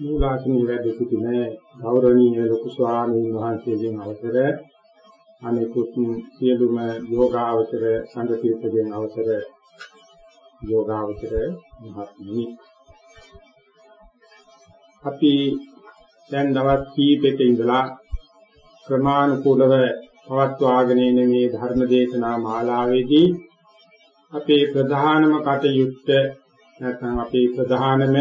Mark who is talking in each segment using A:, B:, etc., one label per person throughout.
A: මූලාසනයේ වැඩ සිටින ගෞරවනීය ලොකු ස්වාමීන් වහන්සේගෙන් අවසර අනෙකුත් සියලුම යෝගාවචර සංගතියකගෙන් අවසර යෝගාවචර මහත්මී අපි දැන් දවස් කීපෙක ඉඳලා ක්‍රමානුකූලව පවත්වාගෙන යන මේ ධර්ම දේශනා මාලාවේදී අපේ ප්‍රධානම කටයුත්ත නැත්නම් අපේ ප්‍රධානම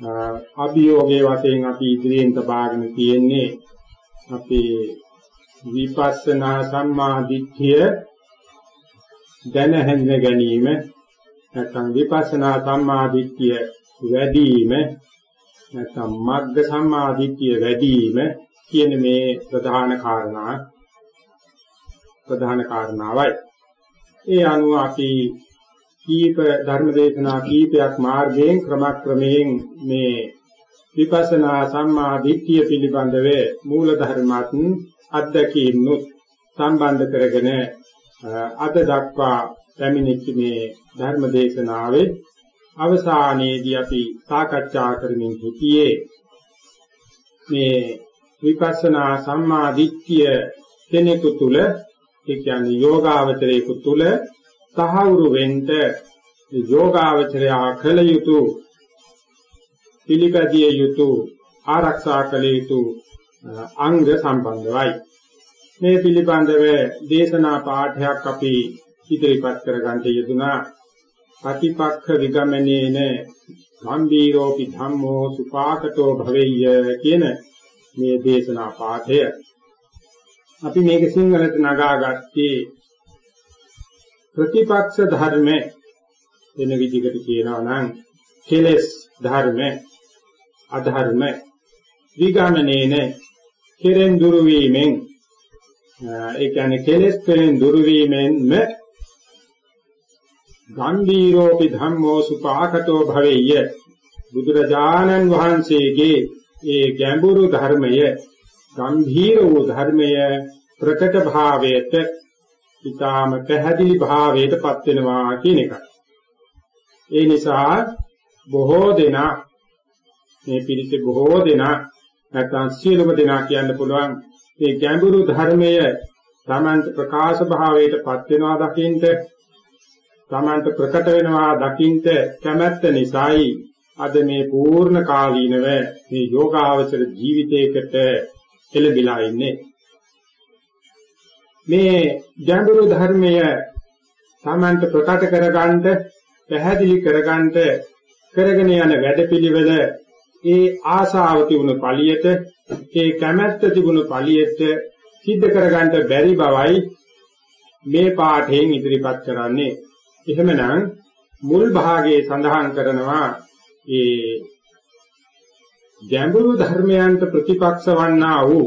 A: අභියෝගයේ වශයෙන් අපි ඉදිරියෙන් තබාගෙන තියෙන්නේ අපේ විපස්සනා සම්මා දිට්ඨිය දැන හැඳ ගැනීම නැත්නම් විපස්සනා සම්මා දිට්ඨිය වැඩි වීම නැත්නම් මග්ග සම්මා දිට්ඨිය වැඩි වීම කියන මේ ප්‍රධාන කාරණා ප්‍රධාන කාරණාවයි. ඒ අනුව අපි කීප ධර්මදේශනා කීපයක් මාර්ගයෙන් ක්‍රමක්‍රමයෙන් මේ විපස්සනා සම්මා දිට්ඨිය පිළිබඳව මූල ධර්මات අධ්‍යක්ීම්නුත් සම්බන්ධ කරගෙන අද දක්වා පැමිණිච්ච මේ ධර්මදේශනාවේ අවසානයේදී අපි සාකච්ඡා කරමින් සිටියේ මේ විපස්සනා සම්මා දිට්ඨිය කෙනෙකු තුල ඒ කියන්නේ යෝගාවචරයෙකු තුල සහවුරු වෙන්න යෝගාවචරයා කළ යුතු පිළිපැදිය යුතු ආරක්ෂා කළ යුතු අංග සම්බන්ධවයි. මේ පිළිබඳව දේශනා පාඨයක් අපි ඉදිරිපත් කර ගන්නට යෙදුනා ප්‍රතිපක්ඛ විගමනේන ගම්බීරෝපි ධම්මෝ සුපාකටෝ භවෙය්‍ය කියන මේ දේශනා පාඨය. අපි මේක සිංහලට නගාගත්තේ ප්‍රතිපක්ෂ ධර්ම වෙන විදිහකට කියනවා නම් කෙලස් ධර්ම අධර්ම විගමනේන කෙරෙන් දුරු වීමෙන් ඒ කියන්නේ කෙලස් කෙරෙන් දුරු වීමෙන්ම ගම්බීරෝපි ධම්මෝ සුපාකටෝ භවෙය්‍ය බුදුරජාණන් වහන්සේගේ ඒ ගැඹුරු ධර්මය ගම්භීර වූ ධර්මය ප්‍රකට භාවයට ඊටාම පැහැදිලි භාවයටපත් වෙනවා කියන එකයි. ඒ නිසා බොහෝ දෙනා මේ පිළිසෙ බොහෝ දෙනා නැත්නම් සියලුම දෙනා කියන්න පුළුවන් මේ ගැඹුරු ධර්මය තමන්ට ප්‍රකාශ භාවයටපත් වෙනවා දකින්ට තමන්ට ප්‍රකට වෙනවා දකින්ට කැමැත්ත නිසායි අද මේ පූර්ණ කාලීනව මේ යෝගාවචර ජීවිතයකට එළඹිලා ඉන්නේ මේ ගැඹුරු ධර්මය තමන්ට ප්‍රකට කරගන්න පැහැදිලි කරගන්න කරගෙන යන වැඩපිළිවෙල ඒ ආසාව තිබුණු පළියට ඒ කැමැත්ත තිබුණු පළියට සිද්ධ කරගන්න බැරි බවයි මේ පාඨයෙන් ඉදිරිපත් කරන්නේ. එහෙමනම් මුල් භාගයේ සඳහන් කරනවා ඒ ගැඹුරු ධර්මයන්ට ප්‍රතිපක්ෂ වන්නා වූ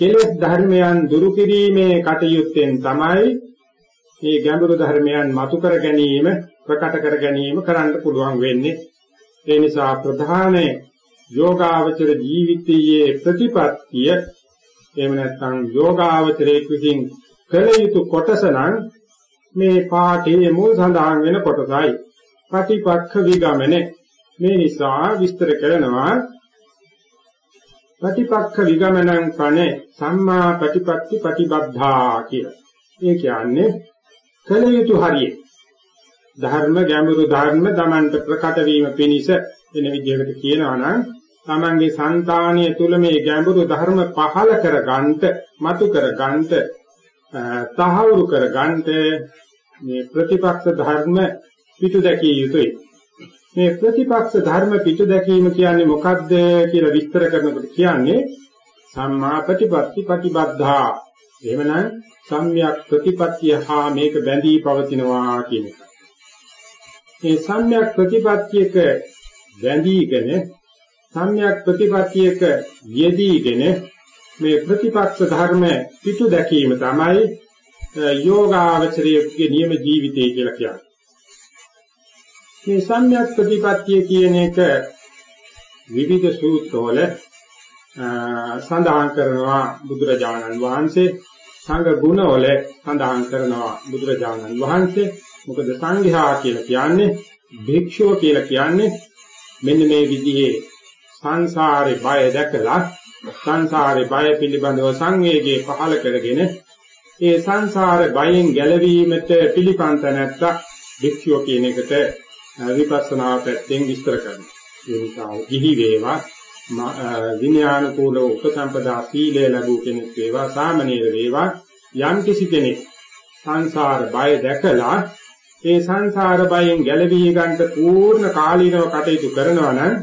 A: කෙලෙස් ධර්මයන් දුරු කිරීමේ කටයුත්තෙන් තමයි මේ ගැඹුරු ධර්මයන් මතු කර ගැනීම ප්‍රකට කර ගැනීම කරන්න පුළුවන් වෙන්නේ ඒ නිසා ප්‍රධාන යෝගාවචර ජීවිතයේ ප්‍රතිපත්තිය එහෙම නැත්නම් යෝගාවචරයේ විසින් කළ යුතු කොටස නම් මේ පාඨයේ මුල් සඳහන් වෙන කොටසයි. ප්‍රතිපක්ඛ විගමනේ මේ නිසා විස්තර කරනවා ප්‍රතිපක්ඛ විගමනං කනේ සම්මා ප්‍රතිපත්ති ප්‍රතිබද්ධා කියලා. ඒ කියන්නේ කළ යුතු හරිය. ධර්ම ගැඹුරු ධර්ම Tamanට ප්‍රකට වීම පිණිස වෙන විදිහකට කියනවා නම් Tamanගේ సంతානිය තුල මේ ගැඹුරු ධර්ම පහල කර ගන්නට, මතු කර ගන්නට, තහවුරු කර ගන්නට මේ ප්‍රතිපක්ෂ ධර්ම පිටු දැකිය යුතුයි. මේ ප්‍රතිපක්ෂ ධර්ම පිටු දැකීම කියන්නේ මොකද්ද කියලා විස්තර කරනකොට කියන්නේ සම්මා ප්‍රතිපatti ප්‍රතිබද්ධා. එහෙමනම් සම්‍යක් ප්‍රතිපත්තිය හා මේක බැඳී පවතිනවා කියන එක. මේ සම්‍යක් ප්‍රතිපත්තියක බැඳීගෙන සම්‍යක් ප්‍රතිපත්තියක යෙදීගෙන මේ ප්‍රතිපක්ෂ ධර්ම පිටු දැකීම තමයි යෝගාවචරයේ නියම ජීවිතය කියලා කියන්නේ. මේ සම්‍යක් ප්‍රතිපත්තිය කියන එක විවිධ සූත්‍රවල සඳහන් කරනවා බුදුරජාණන් වහන්සේ. සංඝ ගුණවල සඳහන් කරනවා බුදුරජාණන් වහන්සේ. මොකද සංඝයා කියලා කියන්නේ භික්ෂුව කියලා කියන්නේ මෙන්න මේ විදිහේ සංසාරේ බය දැකලා සංසාරේ බය පිළිබඳව සංවේගයේ පහළ කරගෙන ඒ සංසාර බයෙන් ගැලවීමට පිළිපන්ත නැත්තා භික්ෂුව කියන එකට විපස්සනා පැත්තෙන් විස්තර කරනවා. ඒ නිසා ගිහි වේවා විඥානකූල උපසම්පදා සීලය ලැබූ කෙනෙක් වේවා සාමනීර වේවා යම් කිසි කෙනෙක් සංසාර බය දැකලා ඒ සංසාර බයෙන් ගැලවී ගන්නට පූර්ණ කාලීනව කටයුතු කරනවා නම්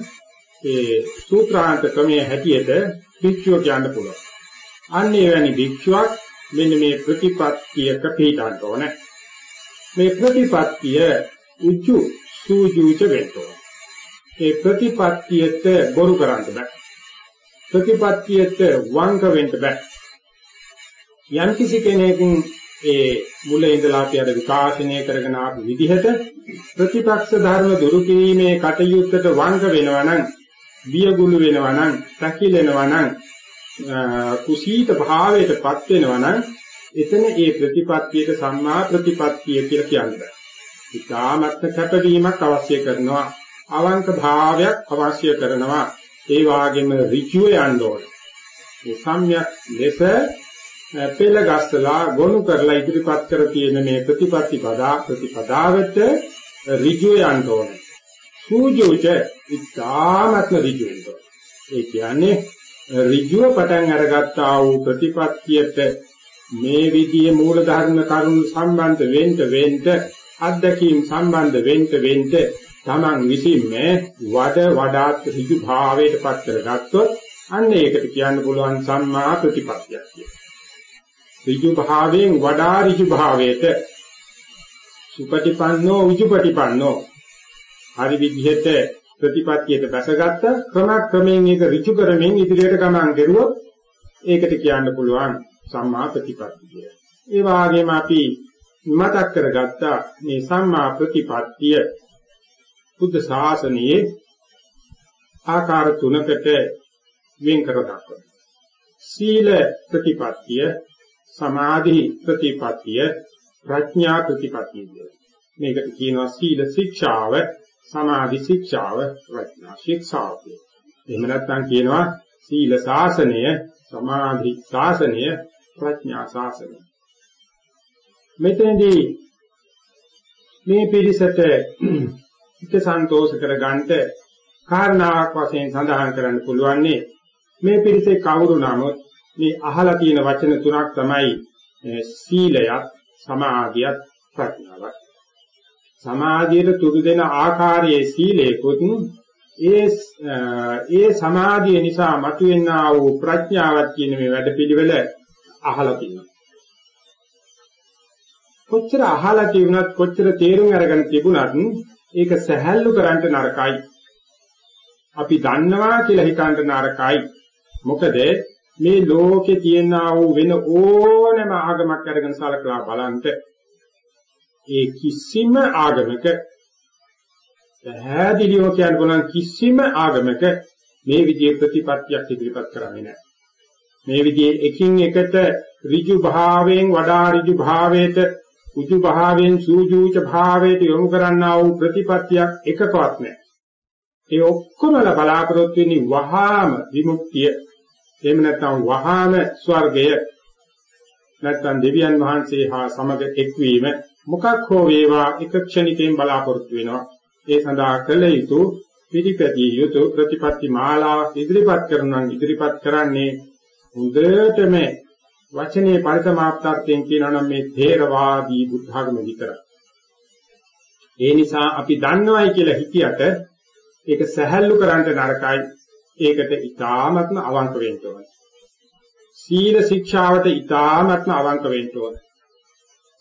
A: ඒ සූත්‍රාන්ත ක්‍රමයේ හැටියට භික්ෂුව කියන්න පුළුවන්. අන්න එවැනි භික්ෂුවක් මෙන්න මේ ප්‍රතිපත්තියක පිටාන්න ඕනේ. මේ ප්‍රතිපත්තිය උච්චු සූජුච වෙන්න ඕනේ. ඒ ප්‍රතිපත්තියට බොරු කරන්න බෑ. ප්‍රතිපත්තියට වංක වෙන්න බෑ. යම් කිසි කෙනෙකුන් ඒ මුල ඉඳලා අපි අර විකාශනය කරගෙන ආපු විදිහට ප්‍රතිපක්ෂ ධර්ම දුරු කිරීමේ කටයුත්තට වංග වෙනවා නම් බියගුළු වෙනවා නම් තකිලෙනවා නම් කුසීත භාවයටපත් වෙනවා නම් එතන ඒ ප්‍රතිපත්තියට සම්මා ප්‍රතිපත්තිය කියලා කියන්නේ. ඉතාමත්ම කැපවීමක් අවශ්‍ය කරනවා. අවංක භාවයක් අවශ්‍ය කරනවා. ඒ වාගේම ඍජුව යන්න ඕනේ. මේ සම්‍යක් ලෙස පෙළ ගස්සලා ගොනු කරලා ඉදිරිපත් කර තියෙන මේ ප්‍රතිපත්ති පදා ප්‍රතිපදාවට ඍජුව යන්න ඕනේ. සූජෝච ඉතාමත්ම ඍජුව වෙන්න ඕනේ. ඒ කියන්නේ ඍජුව පටන් අරගත්තා වූ ප්‍රතිපත්තියට මේ විදිහේ මූල ධර්ම කරුණු සම්බන්ධ වෙන්න වෙන්න අත්දැකීම් සම්බන්ධ වෙන්න වෙන්න Taman විසින්ම වඩ වඩාත් ඍජු භාවයට පත් කරගත්තොත් අන්න ඒකට කියන්න පුළුවන් සම්මා ප්‍රතිපත්තියක් කියලා. ඍජු භාවයෙන් වඩා ඍජු භාවයට සුපටිපන්නෝ උජුපටිපන්නෝ හරි විදිහට ප්‍රතිපත්තියට බැසගත්ත ක්‍රමක්‍රමයෙන් ඒක ඍජු කරමින් ඉදිරියට ගමන් කරුවොත් ඒකට කියන්න පුළුවන් සම්මා ප්‍රතිපත්තිය කියලා. ඒ වගේම අපි මතක් කරගත්ත මේ සම්මා ප්‍රතිපත්තිය බුද්ධ ශාසනයේ ආකාර තුනකට වෙන් කර දක්වනවා. සීල ප්‍රතිපත්තිය, සමාධි ප්‍රතිපත්තිය, ප්‍රඥා ප්‍රතිපත්තිය. මේකට කියනවා සීල ශික්ෂාව, සමාධි ශික්ෂාව ප්‍රඥා ශික්ෂාව කියලා. එහෙම නැත්නම් කියනවා සීල ශාසනය, සමාධි ශාසනය, ප්‍රඥා ශාසනය. මෙතනදී මේ පිළිසෙට හිත සන්තෝෂ කරගන්නට කාරණාවක් වශයෙන් සඳහන් කරන්න පුළුවන්නේ මේ පිළිසෙ කවුරු නමුත් මේ අහලා තියෙන වචන තුනක් තමයි සීලයත් සමාධියත් ප්‍රඥාවත් සමාධියට තුරු දෙන ආකාරයේ සීලේකුත් ඒ ඒ සමාධිය නිසා මතුවෙනා වූ ප්‍රඥාවක් කියන මේ වැඩපිළිවෙල අහලා තියෙනවා. කොච්චර අහලා තිබුණත් කොච්චර තේරුම් අරගෙන තිබුණත් ඒක සැහැල්ලු කරන්න නරකයි. අපි දන්නවා කියලා හිතන්න නරකයි. මොකද මේ ලෝකේ තියෙනා වූ වෙන ඕනෑම ආගමක් අරගෙන සලකලා බලන්න ඒ කිසිම ආගමක පැහැදිලිව කියන්න පුළුවන් කිසිම ආගමක මේ විදිහේ ප්‍රතිපත්තියක් ඉදිරිපත් කරන්නේ නැහැ. මේ විදිහේ එකින් එකට ඍජු භාවයෙන් වඩා ඍජු භාවයට උජු භාවයෙන් සූජූච භාවයට යොමු කරන්නා වූ ප්‍රතිපත්තියක් එකකවත් නැහැ. ඒ ඔක්කොමල බලාපොරොත්තු වෙන්නේ වහාම විමුක්තිය. එහෙම නැත්නම් වහාම ස්වර්ගය. නැත්නම් දෙවියන් වහන්සේ හා සමග එක්වීම මොකක් හෝ වේවා එක ක්ෂණිකයෙන් බලාපොරොත්තු වෙනවා. ඒ සඳහා කළ යුතු පිළිපැදිය යුතු ප්‍රතිපත්ති මාලාවක් ඉදිරිපත් කරනවා ඉදිරිපත් කරන්නේ හොඳටම වචනේ පරිසමාප්තාර්ථයෙන් කියනවනම් මේ ථේරවාදී බුද්ධාගම විතරයි. ඒ නිසා අපි දන්නවයි කියලා හිතියට ඒක සැහැල්ලු කරන්න නරකයි. ඒකට ඊටාත්ම අවංක වෙන්න ඕනේ. සීල ශික්ෂාවට ඊටාත්ම අවංක වෙන්න ඕනේ.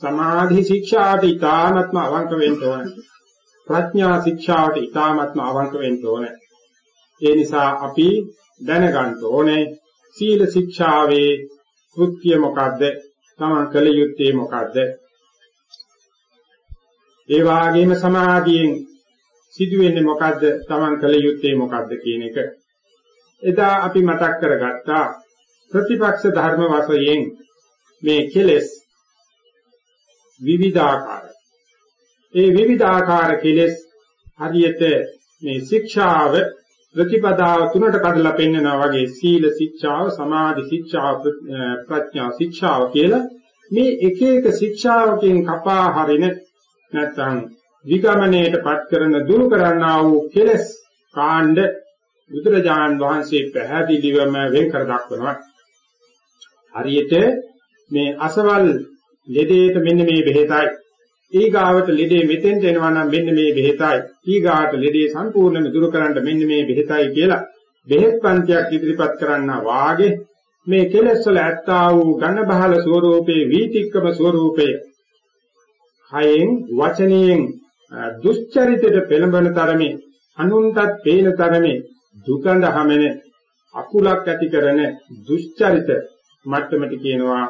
A: සමාධි ශික්ෂාවට ඊටාත්ම අවංක වෙන්න ඕනේ. ප්‍රඥා ශික්ෂාවට ඊටාත්ම අවංක වෙන්න ඕනේ. ඒ නිසා අපි දැනගන්න ඕනේ සීල ශික්ෂාවේ කෘත්‍ය මොකද්ද? තමන් කළ යුත්තේ මොකද්ද? ඒ වාගේම සමාධියෙන් සිදුවෙන්නේ මොකද්ද? තමන් කළ යුත්තේ මොකද්ද කියන එක. එදා අපි මතක් කරගත්තා ප්‍රතිපක්ෂ ධර්ම වශයෙන් මේ කෙලෙස් විවිධාකාරයි. ඒ විවිධාකාර කෙලෙස් හරියට මේ ශික්ෂාව ප්‍රතිපදාව තුනට කඩලා පෙන්නනවා වගේ සීල ශික්ෂාව, සමාධි ශික්ෂාව, ප්‍රඥා ශික්ෂාව කියලා මේ එක එක ශික්ෂාවකින් කපා හරින නැත්නම් විගමණයටපත් කරන දුරු කරන්නා වූ කෙලස් කාණ්ඩ බුදුරජාන් වහන්සේ පැහැදිලිවම වෙන් කර දක්වනවා. හරියට මේ අසවල් ලෙඩේට මෙන්න මේ බෙහෙතයි ඊගාවට ලෙඩේ මෙතෙන්ට එනවා නම් මෙන්න මේ බෙහෙතයි. ඊගාට ලෙඩේ සම්පූර්ණයෙන්ම දුරු කරන්න මෙන්න මේ බෙහෙතයි කියලා බෙහෙත් පන්තියක් ඉදිරිපත් කරන්නා වාගේ මේ කෙලෙස් වල ඇත්තා වූ ඝන බහල ස්වરૂපේ වීතික්කම ස්වરૂපේ හයෙන් වචනයෙන් දුෂ්චරිතයට පෙළඹෙන තරමේ අනුන්ටත් පේන තරමේ දුකඳ හැමෙන අකුලක් ඇති කරන දුෂ්චරිත මට්ටමට කියනවා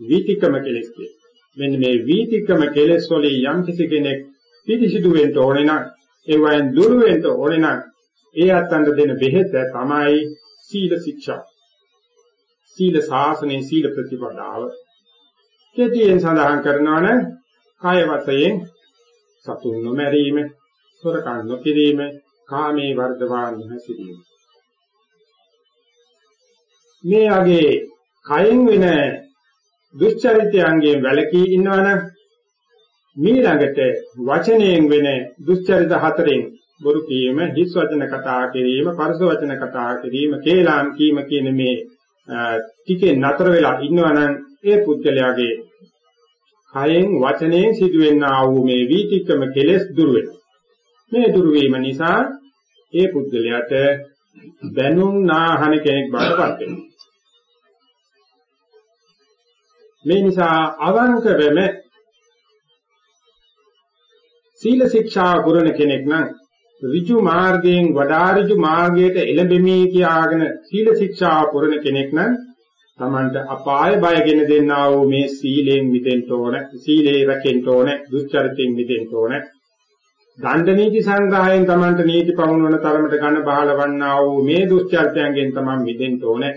A: වීතික්කම කෙලෙස් කියලා. මෙන්න මේ වීතික්‍රම කෙලෙස් වලින් යම් කිසි කෙනෙක් පිරිසිදු වෙන්න ඕනේ නම් ඒ වයින් දුරු වෙන්න ඕනේ නම් ඒ අත්තන්ට දෙන බෙහෙත තමයි සීල ශික්ෂා. සීල ශාසනයේ සීල ප්‍රතිපදාව. කෙටියෙන් සඳහන් කරනවා නම් කාය වශයෙන් සතුන් නොමැරීම, සොරකම් නොකිරීම, කාමේ වර්ධවා නොහැසිරීම. මේ වගේ කයෙන් වෙන දුෂ්චරිතයන්ගෙන් වැළකී ඉන්නවනම් මීළඟට වචනයෙන් වෙන දුෂ්චරිත හතරෙන් බොරු කීම, හිස් වචන කතා කිරීම, පරස වචන කතා කිරීම, කේලාම් කීම කියන මේ ටිකේ නතර වෙලා ඉන්නවනම් ඒ පුද්ගලයාගේ කයෙන් වචනයෙන් සිදුවෙනා වූ මේ වීතික්‍රම කෙලෙස් දුර වෙනවා. මේ දුර වීම නිසා ඒ පුද්ගලයාට බැනුම් නාහන කෙනෙක් බවට පත් වෙනවා. මේ නිසා අවංකවම සීල ශික්ෂා පුරණ කෙනෙක් නම් ඍජු මාර්ගයෙන් වඩා ඍජු මාර්ගයට එළඹෙමි කියාගෙන සීල ශික්ෂා පුරණ කෙනෙක් නම් තමන්ට අපාය බයගෙන දෙන්නා වූ මේ සීලයෙන් මිදෙන්න ඕන සීලේ රැකෙන්න ඕන දුස්චරිතයෙන් මිදෙන්න ඕන. දණ්ඩ නීති සංග්‍රහයෙන් තමන්ට නීති පවුනවන තරමට ගන්න බහලවන්නා වූ මේ දුස්චරිතයන්ගෙන් තමන් මිදෙන්න ඕනේ.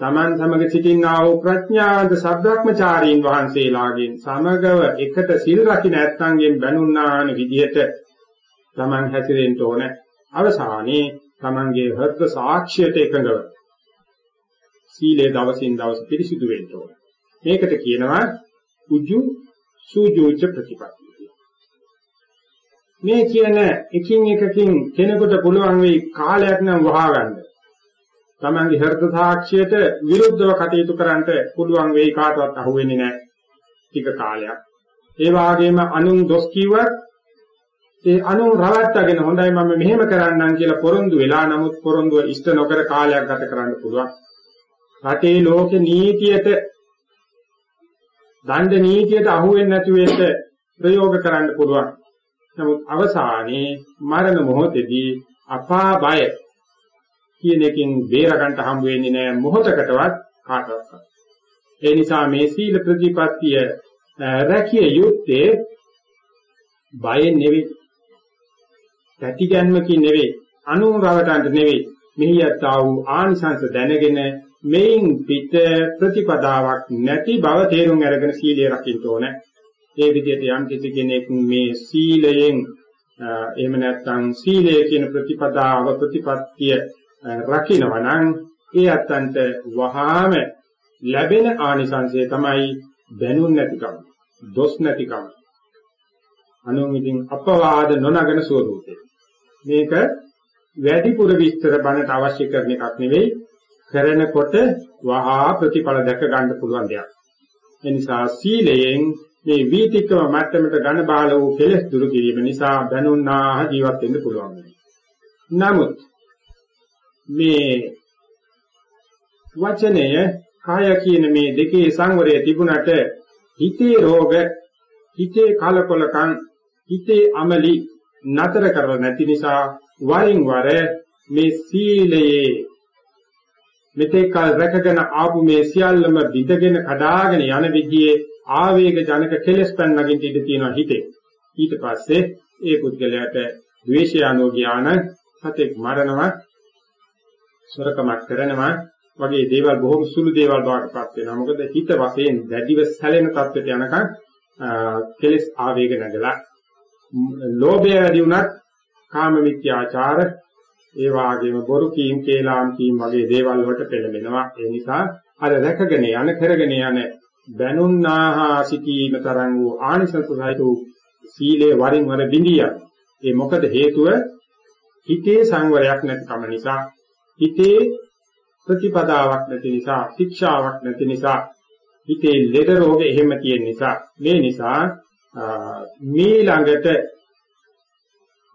A: තමන් සමග සිටින්නා වූ ප්‍රඥාන්ත සබ්‍රක්‍මචාරීන් වහන්සේලාගෙන් සමගව එකට සිල් රකින්න ඇත්තන්ගෙන් බැනුන්නාන විදියට තමන් හැසිරෙන්න ඕන. අවසානයේ තමන්ගේ හෘද සාක්ෂියට එකඟව සීලේ දවසින් දවස පිරිසිදු වෙන්න ඕන. මේකට කියනවා උජු සූජෝච ප්‍රතිපත්තිය. මේ කියන එකින් එකකින් කෙනෙකුට පුළුවන් වෙයි කාලයක් නම් වහා ගන්න. තමන්ගේ හෘද සාක්ෂියට විරුද්ධව කටයුතු කරන්නට පුළුවන් වෙයි කාටවත් අහුවෙන්නේ නැහැ. ටික කාලයක්. ඒ වගේම අනුන් දොස් කිව්වත් ඒ අනුන් රවට්ටගෙන හොඳයි මම මෙහෙම කරන්නම් කියලා පොරොන්දු වෙලා නමුත් පොරොන්දුව ඉෂ්ට නොකර කාලයක් ගත කරන්න පුළුවන්. රටේ ලෝක නීතියට දණ්ඩ නීතියට අහු වෙන්නේ නැති වෙන්න ප්‍රයෝග කරන්න පුළුවන්. නමුත් අවසානයේ මරණ මොහොතේදී අපා බය කියන එකෙන් බේර ගන්න හම් වෙන්නේ නැහැ මොහොතකටවත් කාටවත්. ඒ නිසා මේ සීල ප්‍රතිපත්තිය රැකිය යුත්තේ බයෙන් නෙවෙයි. පැතිගැන්මකින් නෙවෙයි. අනුරවටන්ට නෙවෙයි. මෙහි යත්තා වූ ආනිසංස දැනගෙන මේන් පිට ප්‍රතිපදාවක් නැති බව තේරුම් අරගෙන සීලය රකින්න ඕනේ. ඒ විදිහට යම් කිසි කෙනෙක් මේ සීලයෙන් එහෙම නැත්නම් සීලය කියන ප්‍රතිපදාව ප්‍රතිපත්තිය රකින්නවා නම් ඒ අත්තන්ට වහාම ලැබෙන ආනිසංසය තමයි බැනුම් නැතිකම, දොස් නැතිකම. අනුමිතින් අපවාද නොනගන ස්වરૂපේ. මේක වැඩිපුර විස්තර බණට අවශ්‍ය කරන එකක් නෙවෙයි කරනකොට වහා ප්‍රතිඵල දැක ගන්න පුළුවන් දෙයක්. ඒ නිසා සීලයෙන් මේ වීතිකම මට්ටමට ඝන බාල වූ කෙලෙස් දුරු කිරීම නිසා බැනුන්නාහ ජීවත් වෙන්න පුළුවන්. නමුත් මේ වචනය කාය කියන මේ දෙකේ සංවරය තිබුණට හිතේ රෝග හිතේ කලකොලකම් හිතේ අමලි නතර කරලා නැති නිසා වරින් වර මේ සීලයේ මෙතෙක් කල රැකගෙන ආපු මේ සියල්ලම විදගෙන කඩාගෙන යන විදිහේ ආවේග ජනක කෙලස් පැන්නගින් ඉඳ තියෙනවා හිතේ. ඊට පස්සේ ඒ පුද්ගලයාට ද්වේෂය අනෝග්‍යාන සතෙක් මරනවා සොරකමක් කරනවා වගේ දේවල් බොහොම සුළු දේවල් බවටපත් වෙනවා. මොකද හිත වශයෙන් දැඩිව සැලෙන තත්ත්වයට යනකම් කෙලස් ආවේග නැගලා ලෝභය වැඩි වුණත් කාම මිත්‍යාචාර ඒ වාගේම බොරු කීම් කේලාම් කීම් වගේ දේවල් වලට පෙළඹෙනවා. ඒ නිසා අර රැකගෙන යන කරගෙන යන බැනුන්නාහා සිටීම තරම් වූ ආනිසංස සහිත වූ සීලේ වරින් වර බිඳිය. ඒ මොකද හේතුව හිතේ සංවරයක් නැතිකම නිසා හිතේ ප්‍රතිපදාවක් නැති නිසා ශික්ෂාවක් නැති නිසා හිතේ ලෙඩ රෝග එහෙම තියෙන නිසා මේ නිසා මේ ළඟට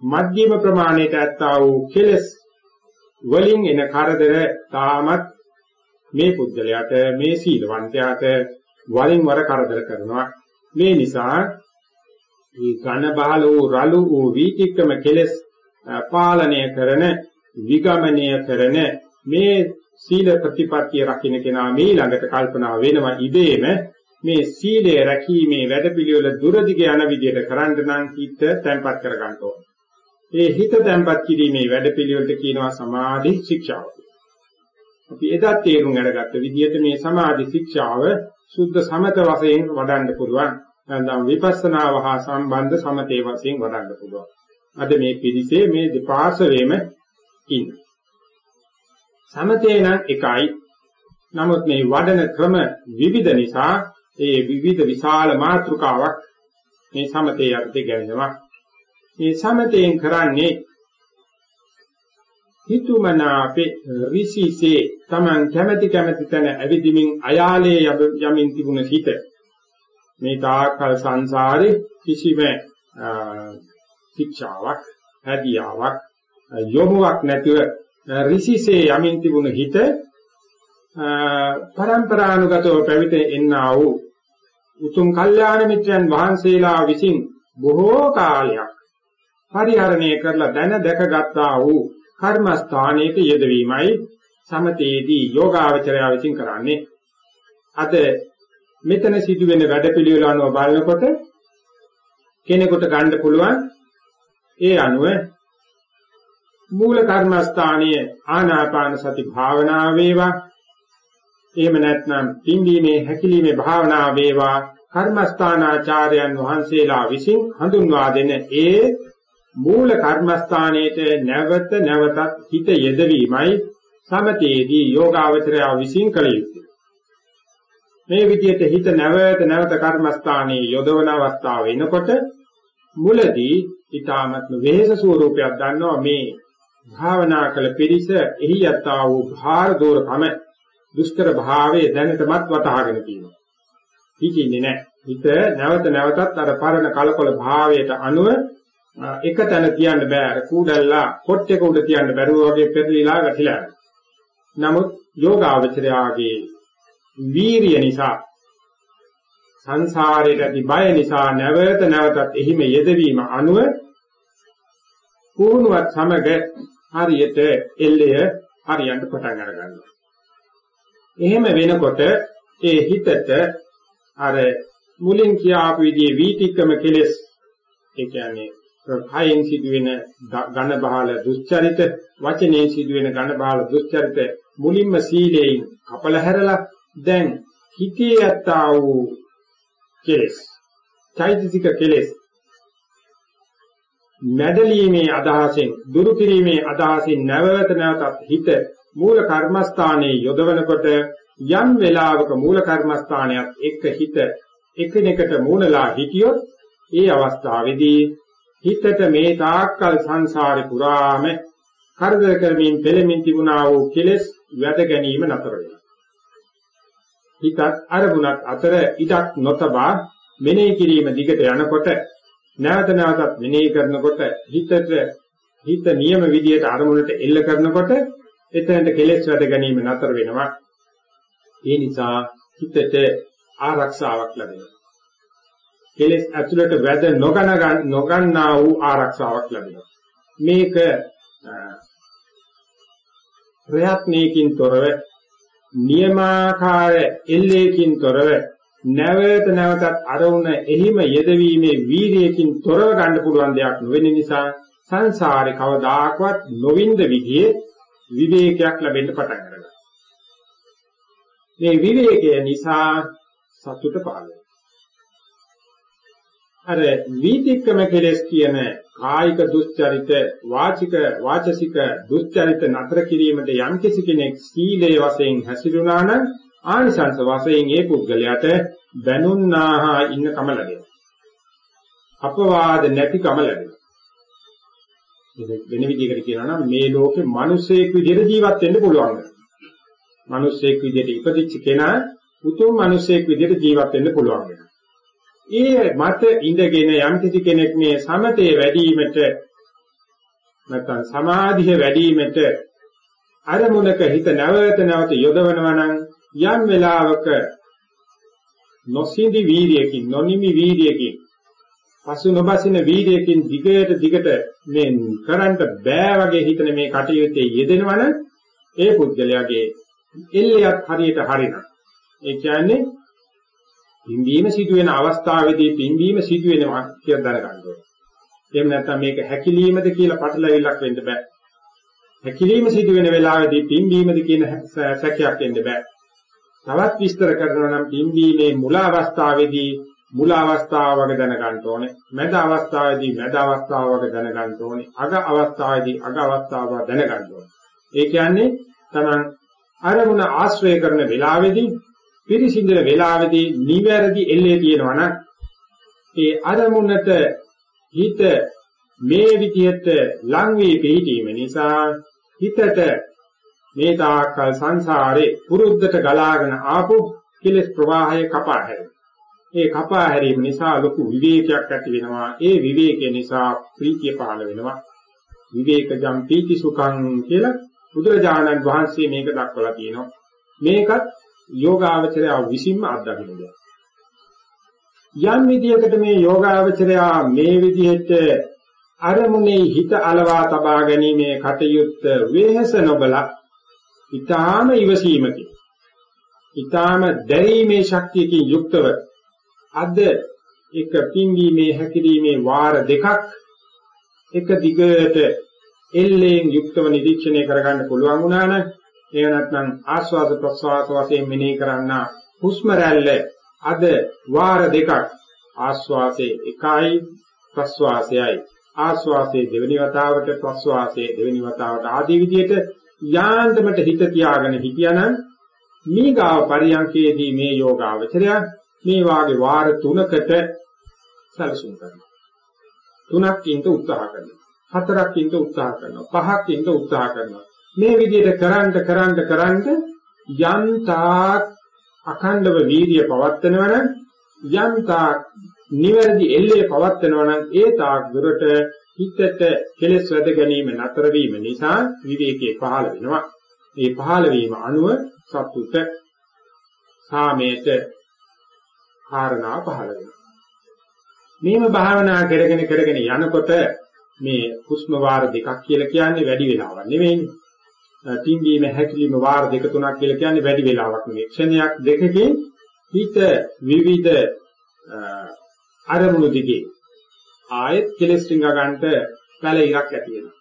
A: මධ්‍යම ප්‍රමාණයට ඇත්තා වූ කෙලස් වලින් එන කරදර තාමත් මේ පුද්ගලයාට මේ සීලවන්තයාට වරින් වර කරදර කරනවා. මේ නිසා මේ ඝන බහල වූ රළු වූ වීතික්‍රම කෙලස් පාලනය කරන විගමනය කරන මේ සීල ප්‍රතිපත්තිය රකින්න කෙනා මේ ළඟට කල්පනා වෙනවා ඉබේම මේ සීලය රැකීමේ වැඩපිළිවෙල දුරදිග යන විදිහට කරන්න නම් හිත තැම්පත් කර ගන්න ඕනේ. ඒ හිත තැම්පත් කිරීමේ වැඩපිළිවෙලට කියනවා සමාධි ශික්ෂාව. අපි එදා තේරුම් අරගත්ත විදිහට මේ සමාධි ශික්ෂාව සුද්ධ සමත වශයෙන් වඩන්න පුළුවන්. නැත්නම් විපස්සනාව හා සම්බන්ධ සමතේ වශයෙන් වඩන්න පුළුවන්. අද මේ පිළිසේ මේ දෙපාර්ශවයේම ඉන්නේ. සමතේ නම් එකයි. නමුත් මේ වඩන ක්‍රම විවිධ නිසා ඒ විවිධ විශාල මාත්‍රකාවක් මේ සමතේ යටතේ ගැවෙනවා. මේ සමතෙන් කරන්නේ හිතුමනාපේ ඍෂිසේ Taman කැමැති කැමැති තැන ඇවිදිමින් අයාලේ යමින් තිබුණ හිත මේ තාකල් සංසාරේ කිසිම ශික්ෂාවක් හැදියාවක් යොමුවක් නැතිව ඍෂිසේ යමින් තිබුණ හිත පරම්පරානුගතව පැවිත එන්නා වූ උතුම් කල්යාණ මිත්‍රයන් වහන්සේලා විසින් බොහෝ කාලයක් පරිහරණය කරලා දැන දැකගත්තා වූ කර්මස්ථානයක යෙදවීමයි සමතේදී යෝගාවචරය විසින් කරන්නේ. අද මෙතන සිදුවෙන වැඩපිළිවෙල අනුව බලනකොට කෙනෙකුට ගන්න පුළුවන් ඒ අනුව මූල කර්මස්ථානීය ආනාපාන සති භාවනාව වේවා එහෙම නැත්නම් පිම්බීමේ හැකිලිමේ භාවනාව වේවා කර්මස්ථානාචාර්යයන් වහන්සේලා විසින් හඳුන්වා දෙන ඒ මූල කර්මස්ථානයේට නැවත නැවතත් හිත යෙදවීමයි සමතේදී යෝගාවචරය විසින් කළ යුත්තේ. මේ විදිහට හිත නැවත නැවත කර්මස්ථානයේ යොදවන අවස්ථාව එනකොට මුලදී ඊ타මත්ම වෙහෙස ස්වરૂපයක් ගන්නවා මේ භාවනා කළ පිරිස එහි යත්තා වූ භාර දෝරකම දුෂ්කර භාවයේ දැනටමත් වටහාගෙන තියෙනවා. හිතින්නේ නැහැ. හිත නැවත නැවතත් අර පරණ කලකොල භාවයට අනුව එක තැන තියන්න බෑ අර කූඩල්ලා කොට්ටේක උඩ තියන්න බැරුව වගේ පෙරලිලා වැටිලා නමුත් යෝගාවචරයාගේ වීරිය නිසා සංසාරයට ඇති බය නිසා නැවත නැවතත් එහිම යෙදවීම අනුව පුහුණුවත් සමග හරියට එල්ලය හරියන්න පටන් අර ගන්නවා. එහෙම වෙනකොට ඒ හිතට අර මුලින් කියාපු විදිහේ වීතික්‍රම කෙලෙස් ඒ කියන්නේ කයෙන් සිදුවෙන ඝන බහල දුස්චරිත වචනේ සිදුවෙන ඝන බහල දුස්චරිත මුලින්ම සීලයෙන් කපල හැරලා දැන් හිතේ යත්තා වූ කෙලෙස් චෛතසික කෙලෙස් මැඩලීමේ අදහසෙන් දුරු කිරීමේ අදහසින් නැවත නැවතත් හිත මූල කර්මස්ථානයේ යොදවනකොට යම් වෙලාවක මූල කර්මස්ථානයත් එක්ක හිත එකිනෙකට මූලලා හිටියොත් ඒ අවස්ථාවේදී හිතට මේ තාක්කල් සංසාරේ පුරාම කරදර කරමින් පෙළෙමින් තිබුණා වූ කෙලෙස් වැද ගැනීම නතර වෙනවා. හිතත් අරමුණක් අතර ඉඩක් නොතබා මෙනෙහි කිරීම දිගට යනකොට නැවත නැවතත් මෙනෙහි කරනකොට හිතට හිත නියම විදියට අරමුණට එල්ල කරනකොට එතනට කෙලෙස් වැද ගැනීම නතර වෙනවා. ඒ නිසා හිතට ආරක්ෂාවක් ලැබෙනවා. කෙලෙස් ඇතුළට වැද නොගන නොගන්නා වූ ආරක්ෂාවක් ලැබෙනවා. මේක ප්‍රයත්නයකින් තොරව නියමාකාර එල්ලේකින් තොරව නැවත නැවතත් අරමුණ එහිම යෙදවීමේ වීර්යයෙන් තොරව ගන්න පුළුවන් දෙයක් නොවෙන නිසා සංසාරේ කවදාකවත් නොවින්ද විදිහේ විවේකයක් ලැබෙන්න පටන් ගන්නවා. මේ විවේකය නිසා සතුට පහළ අර වීතික්කම කෙලස් කියන කායික දුස්චරිත වාචික වාචසික දුස්චරිත නතර කිරීමට යම් කෙනෙක් සීලයේ වශයෙන් හැසිරුණා නම් ආනිසංස වශයෙන් ඒ පුද්ගලයාට බැනුන්නාහා ඉන්න කම ලැබෙනවා. අපවාද නැති කම ලැබෙනවා. වෙන විදිහකට කියනවා නම් මේ ලෝකේ මිනිසෙක් විදිහට ජීවත් වෙන්න පුළුවන්. මිනිසෙක් විදිහට ඉපදිච්ච කෙනා උතුම් මිනිසෙක් විදිහට ජීවත් වෙන්න පුළුවන් වෙනවා. ඒ මත ඉඳගෙන යම් කිසි කෙනෙක් මේ සමතේ වැඩිවීමට නැත්නම් සමාධිය වැඩිවීමට අරමුණක හිත නැවත නැවත යොදවනවා නම් යම් වෙලාවක නොසිඳි වීර්යයකින් නොනිමි වීර්යයකින් පසු නොබසින වීර්යයකින් දිගට දිගට මේ කරන්න බෑ වගේ හිතන මේ කටයුත්තේ යෙදෙනවනම් ඒ පුද්ගලයාගේ එල්ලයක් හරියට හරිනවා ඒ කියන්නේ පිම්බීම සිදුවෙන අවස්ථාවේදී පිම්බීම සිදුවෙනවා කියලා දැනගන්න ඕනේ. එහෙම නැත්නම් මේක හැකිලීමද කියලා පටලැවිල්ලක් වෙන්න බෑ. හැකිලීම සිදුවෙන වෙලාවේදී පිම්බීමද කියන සැකයක් එන්න බෑ. තවත් විස්තර කරනවා නම් පිම්බීමේ මුල අවස්ථාවේදී මුල අවස්ථාව වගේ දැනගන්න ඕනේ. මැද අවස්ථාවේදී මැද අවස්ථාව වගේ දැනගන්න ඕනේ. අග අවස්ථාවේදී අග අවස්ථාව වගේ දැනගන්න ඕනේ. ඒ කියන්නේ තමන් අරමුණ ආශ්‍රය කරන වෙලාවේදී පිරිසිදුන වෙලාවේදී නිවැරදි එල්ලේ තියෙනවා නම් ඒ අරමුණට හිත මේ විදිහට ලං වී පිහිටීම නිසා හිතට මේ තාකල් සංසාරේ පුරුද්දට ගලාගෙන ආපු කෙලෙස් ප්‍රවාහය කපා හැරෙනවා. ඒ කපා හැරීම නිසා ලොකු විවේකයක් ඇති වෙනවා. ඒ විවේකය නිසා ප්‍රීතිය පහළ වෙනවා. විවේකජම් පීති සුඛං කියලා බුදුරජාණන් වහන්සේ මේක දක්වලා තියෙනවා. මේකත් යෝගාවචරය විසින්ම අත්දකින්න දෙයක්. යම් විදියකට මේ යෝගාවචරය මේ විදිහට අරමුණේ හිත අලවා තබා ගැනීමේ කටයුත්ත වෙහස නොබලා ඊටාම ඉවසීමකින් ඊටාම දැරීමේ ශක්තියකින් යුක්තව අද එක පින්වීමේ හැකිරීමේ වාර දෙකක් එක දිගට එල්ලෙන් යුක්තව නිරීක්ෂණය කරගන්න පුළුවන් වුණා නම් එහෙම නැත්නම් ආස්වාද ප්‍රස්වාස වශයෙන් මෙනෙහි කරන්න හුස්ම රැල්ල අද වාර දෙකක් ආස්වාසේ එකයි ප්‍රස්වාසයයි. ආස්වාසේ දෙවෙනි වතාවට ප්‍රස්වාසයේ දෙවෙනි වතාවට ආදී විදිහට යාන්තමට හිත තියාගෙන හිටියානම් මේ ගාව පරියන්කේදී මේ යෝගාවචරය මේ වාගේ වාර තුනකට සැලසුම් කරනවා. තුනක් ඉඳ උත්සාහ කරනවා. හතරක් ඉඳ උත්සාහ කරනවා. පහක් ඉඳ උත්සාහ කරනවා. මේ විදිහට කරන්ට කරන්ට කරන්ට යන්තා අඛණ්ඩව වීර්ය පවත්නවනම් යන්තා නිවැරදි එල්ලේ පවත්නවනම් ඒ තාක් දුරට හිතට කෙලෙස් වැද ගැනීම නතර වීම නිසා විවේකයේ පහළ වෙනවා. මේ පහළ වීම අනුව සතුට සාමයට කාරණා පහළ වෙනවා. මේව භාවනා කරගෙන කරගෙන යනකොට මේ හුස්ම වාර දෙකක් කියලා කියන්නේ වැඩි වෙලාවක් නෙවෙයිනේ. පිම්බීම හැකිලිම වාර දෙක තුනක් කියලා කියන්නේ වැඩි වෙලාවක් නෙවෙයි. ක්ෂණයක් දෙකකින් හිත විවිධ අරමුණු දිගේ ආයෙත් කෙලස් රිංග ගන්නට පැල ඉරක් ඇති වෙනවා.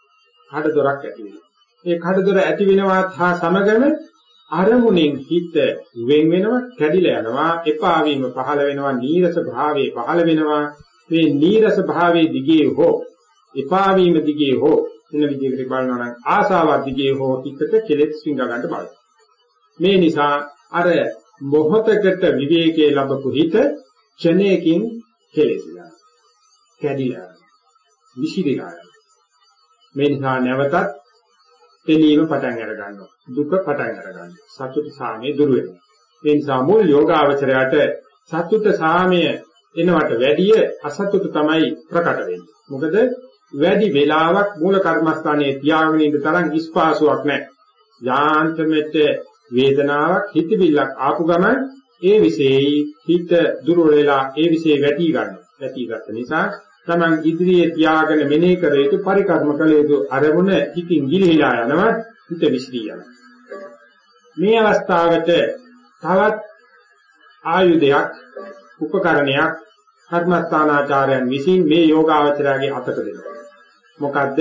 A: කඩ දොරක් ඇති වෙනවා. ඒ කඩ දොර ඇති වෙනවත් හා සමගම අරමුණෙන් හිත වෙන් වෙනවා, කැඩිලා යනවා, එපා වීම පහළ වෙනවා, නීරස භාවයේ පහළ වෙනවා. මේ නීරස භාවයේ දිගේ හෝ එපා වීම දිගේ හෝ වෙන විදිහකට බලනවා නම් ආසාවක් දිගේ හෝ හිතට කෙලෙස් රිංග ගන්න බලයි. මේ නිසා අර මොහතකට විවේකයේ ලැබපු හිත ක්ෂණයකින් කෙලෙසිලා. කැඩිලා. විසිරීලා. මේ නිසා නැවතත් තෙලීම පටන් අර ගන්නවා. දුක පටන් අර ගන්නවා. සතුට සාමයේ දුර වෙනවා. මේ නිසා මුල් යෝගාවචරයට සතුට සාමය එනවට වැඩිය අසතුට තමයි ප්‍රකට වෙන්නේ. මොකද වැඩි වේලාවක් මූල කර්මස්ථානයේ තියාගෙන ඉන්න තරම් ඉස්පාසුවක් නැහැ. යාන්ත්‍රමෙත් වේදනාවක් හිතවිල්ලක් ආපු ගමන් ඒ විශේෂයි හිත දුර්වල වෙලා ඒ විශේෂ වැටි ගන්නවා. වැටි ගන්න නිසා තමන් ඉදිරියේ තියාගෙන මෙනෙහි කර යුතු පරිකර්ම කළ යුතු අරමුණ හිතින් ගිලිහිලා යනවා හිත විශ්දී යනවා. මේ අවස්ථාවට තවත් ආයුධයක් උපකරණයක් කර්මස්ථානාචාරයන් විසින් මේ යෝගාවචරයේ අතට දෙනවා. මොකද්ද?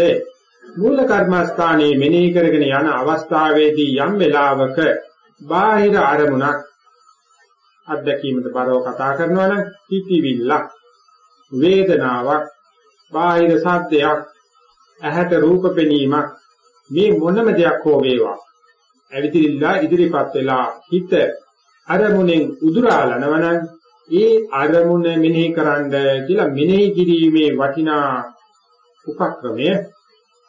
A: මූල කර්මස්ථානයේ මෙනෙහි කරගෙන යන අවස්ථාවේදී යම් වෙලාවක බාහිර අරමුණක් අත්දැකීමට බරව කතා කරනවා නම් හිතවිල්ලක් වේදනාවක් බාහිර සද්දයක් ඇහැට රූප පෙනීමක් මේ මොනම දෙයක් හෝ වේවා ඇවිදිලා ඉදිරිපත් වෙලා හිත අරමුණෙන් උදුරාලනවනම් ඒ අරමුණ මෙනෙහි කරන්න කියලා මෙනෙහි කිරීමේ වටිනා උපක්‍රමය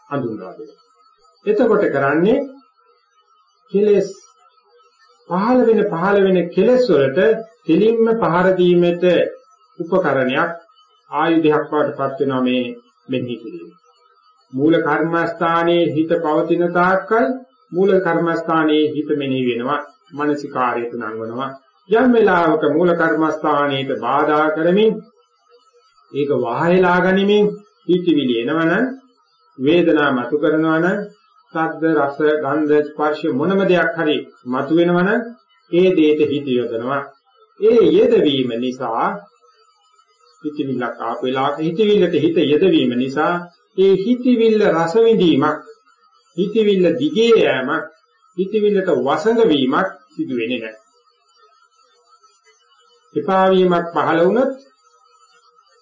A: හඳුන්වා දෙනවා. එතකොට කරන්නේ කෙලස් පහළ වෙන පහළ වෙන කෙලස් වලට දෙලින්ම පහර දීමට උපකරණයක් ආයුධයක් වඩපත් වෙනවා මේ මෙහි කිරීම. මූල කර්මස්ථානයේ හිත පවතින තාක්කල් මූල කර්මස්ථානයේ හිත මෙනෙහි වෙනවා, මානසිකාරයට නංවනවා. යම් වෙලාවක මූල කර්මස්ථානයට බාධා කරමින් ඒක වහයලා ගනිමින් හිතවිලි එනවනම් වේදනාව මතු කරනවනම් ශබ්ද රස ගන්ධ ස්පර්ශ මොනම දෙයක් හරි මතු වෙනවනම් ඒ දෙයට හිත යොදනවා. ඒ යෙදවීම නිසා හිතවිල්ලක් ආපු වෙලාවක හිතවිල්ලට හිත යෙදවීම නිසා ඒ හිතවිල්ල රස විඳීමක් හිතවිල්ල දිගේ යෑමක් හිතවිල්ලට වසඟ වීමක් සිදු වෙන්නේ නැහැ. එපා වීමක් පහළ වුණොත්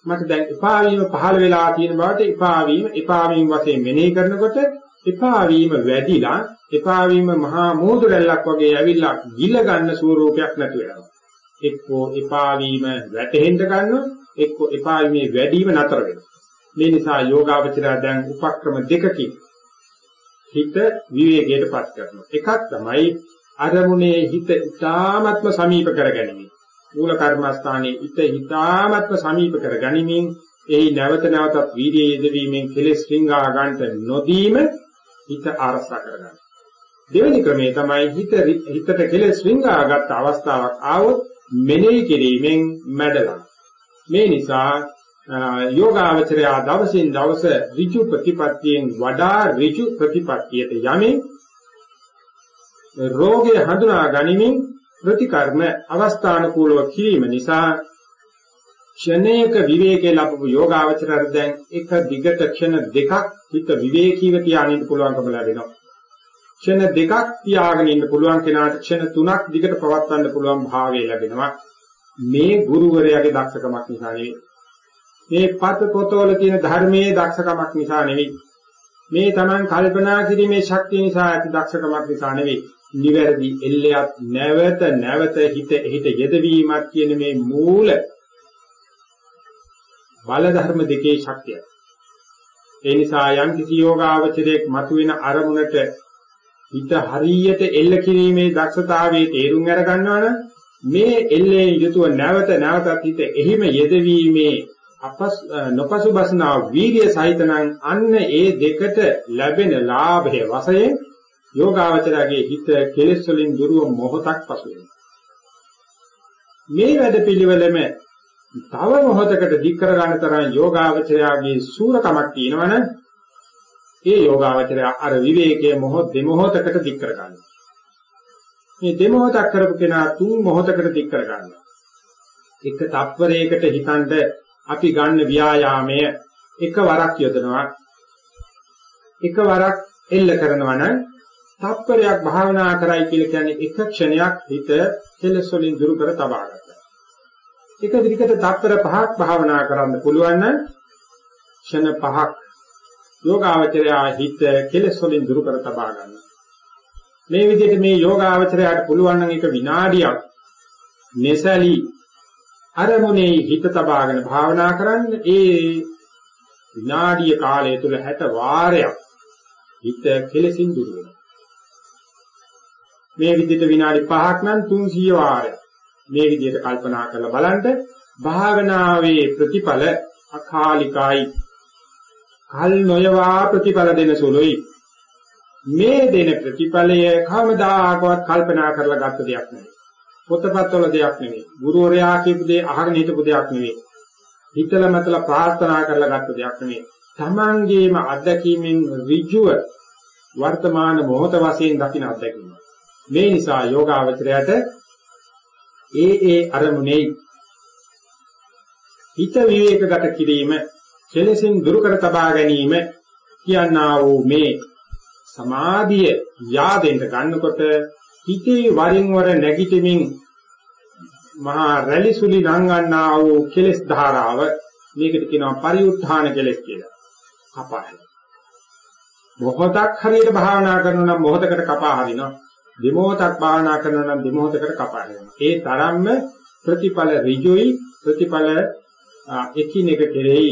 A: මට දැන් එපා වීම පහළ වෙලා තියෙන බවට එපා වීම එපා වීම වශයෙන් මෙනෙහි කරනකොට එපා වීම වැඩිලා එපා වීම මහා මෝදු රැල්ලක් වගේ ඇවිල්ලා ගිල ගන්න ස්වරූපයක් නැතු වෙනවා. එක්කෝ එපා වීම වැටෙහෙන්න ගන්නවා එක්කෝ එපා වීමේ වැඩිම නතර වෙනවා. මේ නිසා යෝගාවචරය දැන් උපක්‍රම දෙකකින් හිත විවේකයටපත් කරනවා. එකක් තමයි අරමුණේ හිත ඉතාමත්ම සමීප කරගැනීම මූල කර්මස්ථානයේ හිත හිතාමත්ම සමීප කර ගනිමින් එහි නැවත නැවතත් වීර්යය යෙදවීමෙන් කෙලෙස් රිංගා ගන්නට නොදීම හිත ආරසා කරගන්න. දෙවෙනි ක්‍රමය තමයි හිත හිතට කෙලෙස් රිංගාගත් අවස්ථාවක් ආවොත් මෙනෙහි කිරීමෙන් මැඩලන. මේ නිසා යෝගාවචරය දවසින් දවස ඍජු ප්‍රතිපත්තියෙන් වඩා ඍජු ප්‍රතිපත්තියට යමින් රෝගය හඳුනා ගනිමින් ප්‍රතිකර්ම අවස්ථානුකූලව කිරීම නිසා ක්ෂණයක විවේකයේ ලැබපු යෝගාවචරය දැන් එක දිගට ක්ෂණ දෙකක් හිත විවේකීව තියාගෙන පුළුවන්කම ලැබෙනවා. ක්ෂණ දෙකක් තියාගෙන ඉන්න පුළුවන් කෙනාට ක්ෂණ තුනක් දිගට පවත්වන්න පුළුවන් භාවය ලැබෙනවා. මේ ගුරුවරයාගේ දක්ෂකමක් නිසා නෙවෙයි. මේ පත පොතවල තියෙන ධර්මයේ දක්ෂකමක් නිසා නෙවෙයි. මේ Taman කල්පනා කිරීමේ ශක්තිය නිසා ඇති දක්ෂකමක් නිසා නෙවෙයි. නිවැරදි එල්ලයක් නැවත නැවත හිත හිත යෙදවීමක් කියන මේ මූල බල ධර්ම දෙකේ ශක්තිය. ඒ නිසා යම් කිසි යෝගාවචරයක් මතුවෙන අරමුණට හිත හරියට එල්ල කිරීමේ දක්ෂතාවයේ තේරුම් අර ගන්නවනම් මේ එල්ලේ යුතුව නැවත නැවතත් හිත එහිම යෙදවීමේ අපස් නොපසුබස්නා වීර්ය සහිතනම් අන්න ඒ දෙකට ලැබෙන ලාභය වශයෙන් යෝගාවචරයේ හිත කෙලෙස් වලින් දුරව මොහොතක් පසු මේ වැඩ පිළිවෙලම තව මොහොතකට දික් කර ගන්න තරම් යෝගාවචරයේ සූරකමක් තියෙනවනේ ඒ යෝගාවචරය අර විවේකයේ මොහොත දෙමොහොතකට දික් කර ගන්නවා. මේ දෙමොහොතක් කරපු කෙනා තුන් මොහොතකට දික් කර ගන්නවා. එක තත්වරයකට හිතනද අපි ගන්න ව්‍යායාමය එකවරක් යොදනවා එකවරක් එල්ල කරනවා නම් තත්පරයක් භාවනා කරයි කියලා කියන්නේ එක ක්ෂණයක් හිත කෙලස් වලින් දුරු කර තබා ගන්නවා. එක දිගට තත්පර පහක් භාවනා කරන්න පුළුවන් නම් ක්ෂණ පහක් යෝගාවචරය හිත කෙලස් වලින් දුරු කර තබා ගන්නවා. මේ විදිහට මේ යෝගාවචරයට පුළුවන් නම් එක විනාඩියක් මෙසලි අරමුණේ හිත තබාගෙන භාවනා කරන්න ඒ විනාඩිය කාලය තුල 60 වාරයක් හිත කෙලසින් දුර වෙනවා. මේ විදිහට විනාඩි 5ක් නම් 300 වාරයක්. මේ විදිහට කල්පනා කරලා බලන්න භාවනාවේ ප්‍රතිඵල අකාලිකයි. කල් නොයවා ප්‍රතිඵල දෙන සුළුයි. මේ දෙන ප්‍රතිඵලය කවමදාකවත් කල්පනා කරලා ගත්ත දෙයක් නෙවෙයි. පොතපත්වල දෙයක් නෙවෙයි. ගුරුවරයා කියපු දේ අහගෙන හිටපු දෙයක් නෙවෙයි. හිතලා මතලා ප්‍රාර්ථනා කරලා ගත්ත දෙයක් නෙවෙයි. තමන්ගේම අත්දැකීමෙන් ඍජුව වර්තමාන මොහොත වශයෙන් දකින අත්දැකීම. මේ නිසා යෝගාවචරයට ඒ ඒ අරමුණේ හිත විවේකගත කිරීම, කෙලෙසින් දුරු කර තබා ගැනීම කියනා වූ මේ සමාධිය yaadෙන්ට ගන්නකොට හිතේ වරින් වර නැගිටමින් මහා රැලිසුලි නංගන්නා වූ කෙලෙස් ධාරාව මේකට කියනවා පරිඋත්ථාන කෙලෙස් කියලා. කපාය. මොහොතක් හරියට භාවනා කරනවා නම් මොහොතකට කපා හරිනවා. විමෝහතක් භාවනා කරනවා නම් විමෝහතකට කපා හරිනවා. ඒ තරම්ම ප්‍රතිඵල ඍජුයි ප්‍රතිඵල එකිනෙක කෙරෙහි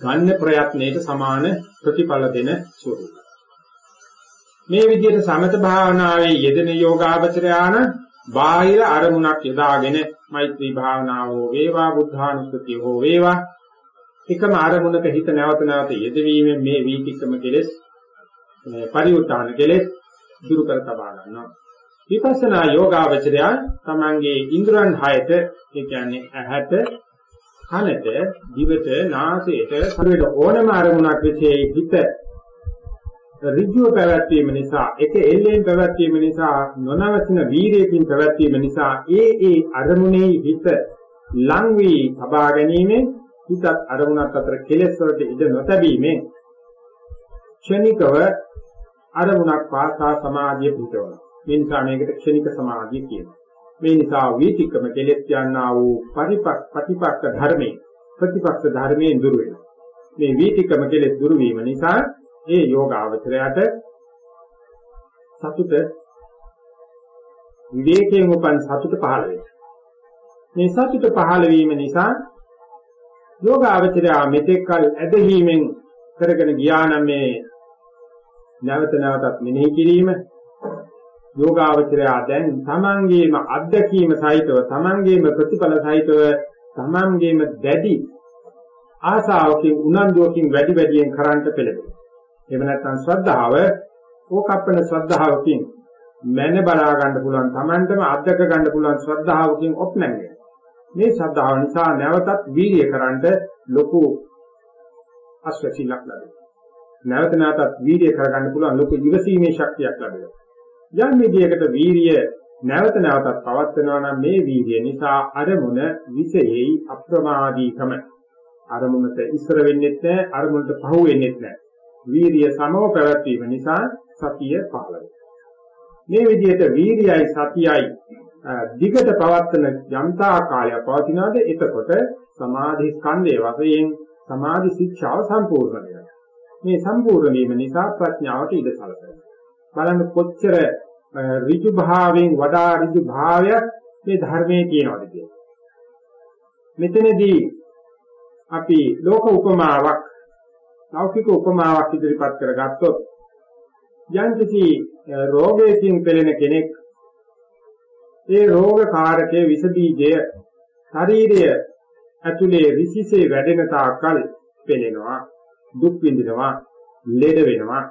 A: ගන්න ප්‍රයත්නයේට සමාන ප්‍රතිඵල දෙන ස්වරූපය. මේ විදිහට සමත භාවනාවේ යෙදෙන යෝගාවචරයාන බාහිර අරමුණක් යොදාගෙන මෛත්‍රී භාවනාව හෝ වේවා බුද්ධානුස්සතිය හෝ වේවා එකම අරමුණක හිත නැවත නැවත යෙදවීමෙන් මේ වීතික්‍රම කෙලෙස් පරිඋත්තාන කෙලෙස් දුරු කර තබා ගන්නවා. විපස්සනා යෝගාවචරය තමන්ගේ ඉන්ද්‍රයන් හයට ඒ කියන්නේ ඇහැට කනට දිවට නාසයට ශරීරයට ඕනම අරමුණක් විශේෂ හිත ඍජුව පැවැත්වීම නිසා එක එල්ලෙන් පැවැත්වීම නිසා නොනවතින වීරයකින් පැවැත්වීම නිසා ඒ ඒ අරමුණේ හිත ලං වී තබා ගැනීමෙන් හිතත් අරමුණත් අතර කෙලෙස් වලට ඉඩ නොතැබීමෙන් ක්ෂණිකව අරමුණක් පාසා සමාධිය පිටවනවා. මේ නිසා මේකට ක්ෂණික සමාධිය කියනවා. මේ නිසා වීතික්‍රම කෙලෙස් යන්නා වූ පරිපක් ප්‍රතිපක්ක ධර්මයේ ප්‍රතිපක්ෂ ධර්මයෙන් දුර වෙනවා. මේ වීතික්‍රම කෙලෙස් දුරු වීම නිසා ඒ යෝගාවචරයට සතුට විවේකයෙන් උපන් සතුට පහළ වෙනවා. මේ සතුට පහළ වීම නිසා යෝගාවචරය මෙතෙක්කල් ඇදහිීමෙන් කරගෙන ගියා නම් මේ නැවත නැවතත් මෙනෙහි කිරීම යෝගාවචරය දැන් තමන්ගේම අත්දැකීම සහිතව තමන්ගේම ප්‍රතිඵල සහිතව තමන්ගේම දැඩි ආසාවකින් උනන්දුවකින් වැඩි වැඩියෙන් කරන්ට පෙළඹෙනවා. එහෙම නැත්නම් ශ්‍රද්ධාව ඕකප්පන ශ්‍රද්ධාවකින් මැන බලා ගන්න පුළුවන් තමන්ටම අත්දක ගන්න පුළුවන් ශ්‍රද්ධාවකින් ඔප්නන්නේ. මේ ශ්‍රද්ධාව නිසා නැවතත් වීර්ය කරන්ට ලොකු අස්වැසිලක් ලැබෙනවා. නැවත නැවතත් වීර්ය කරගන්න පුළුවන් ලොකු ඉවසීමේ ශක්තියක් ලැබෙනවා. යම් විදියකට වීර්ය නැවත නැවතත් පවත්වනවා නම් මේ වීර්ය නිසා අරමුණ විශේෂයි අප්‍රමාදීකම අරමුණට ඉස්සර වෙන්නේ නැහැ අරමුණට පහු වෙන්නේ නැහැ. වීරිය සමව පැවැත්වීම නිසා සතිය පහළ මේ විදිහට වීරියයි සතියයි දිගට පවත්වන යම්තා කාලයක් පවතිනවාද එතකොට සමාධි ස්කන්ධයේ වශයෙන් සමාධි ශික්ෂාව සම්පූර්ණ වෙනවා. මේ සම්පූර්ණ වීම නිසා ප්‍රඥාවට ඉඩ සැලසෙනවා. බලන්න කොච්චර ඍජු භාවයෙන් වඩා ඍජු භාවයක් මේ ධර්මයේ කියනවාද කියන්නේ. මෙතනදී අපි ලෝක උපමාවක් ලෞකික උපමාවක් ඉදිරිපත් කරගත්තොත් යම්කිසි රෝගයකින් පෙළෙන කෙනෙක් ඒ රෝග කාරකයේ විස බීජය ශරීරය ඇතුලේ විසිසේ වැඩෙන තාක්කල් පෙළෙනවා දුක් විඳිනවා ලෙඩ වෙනවා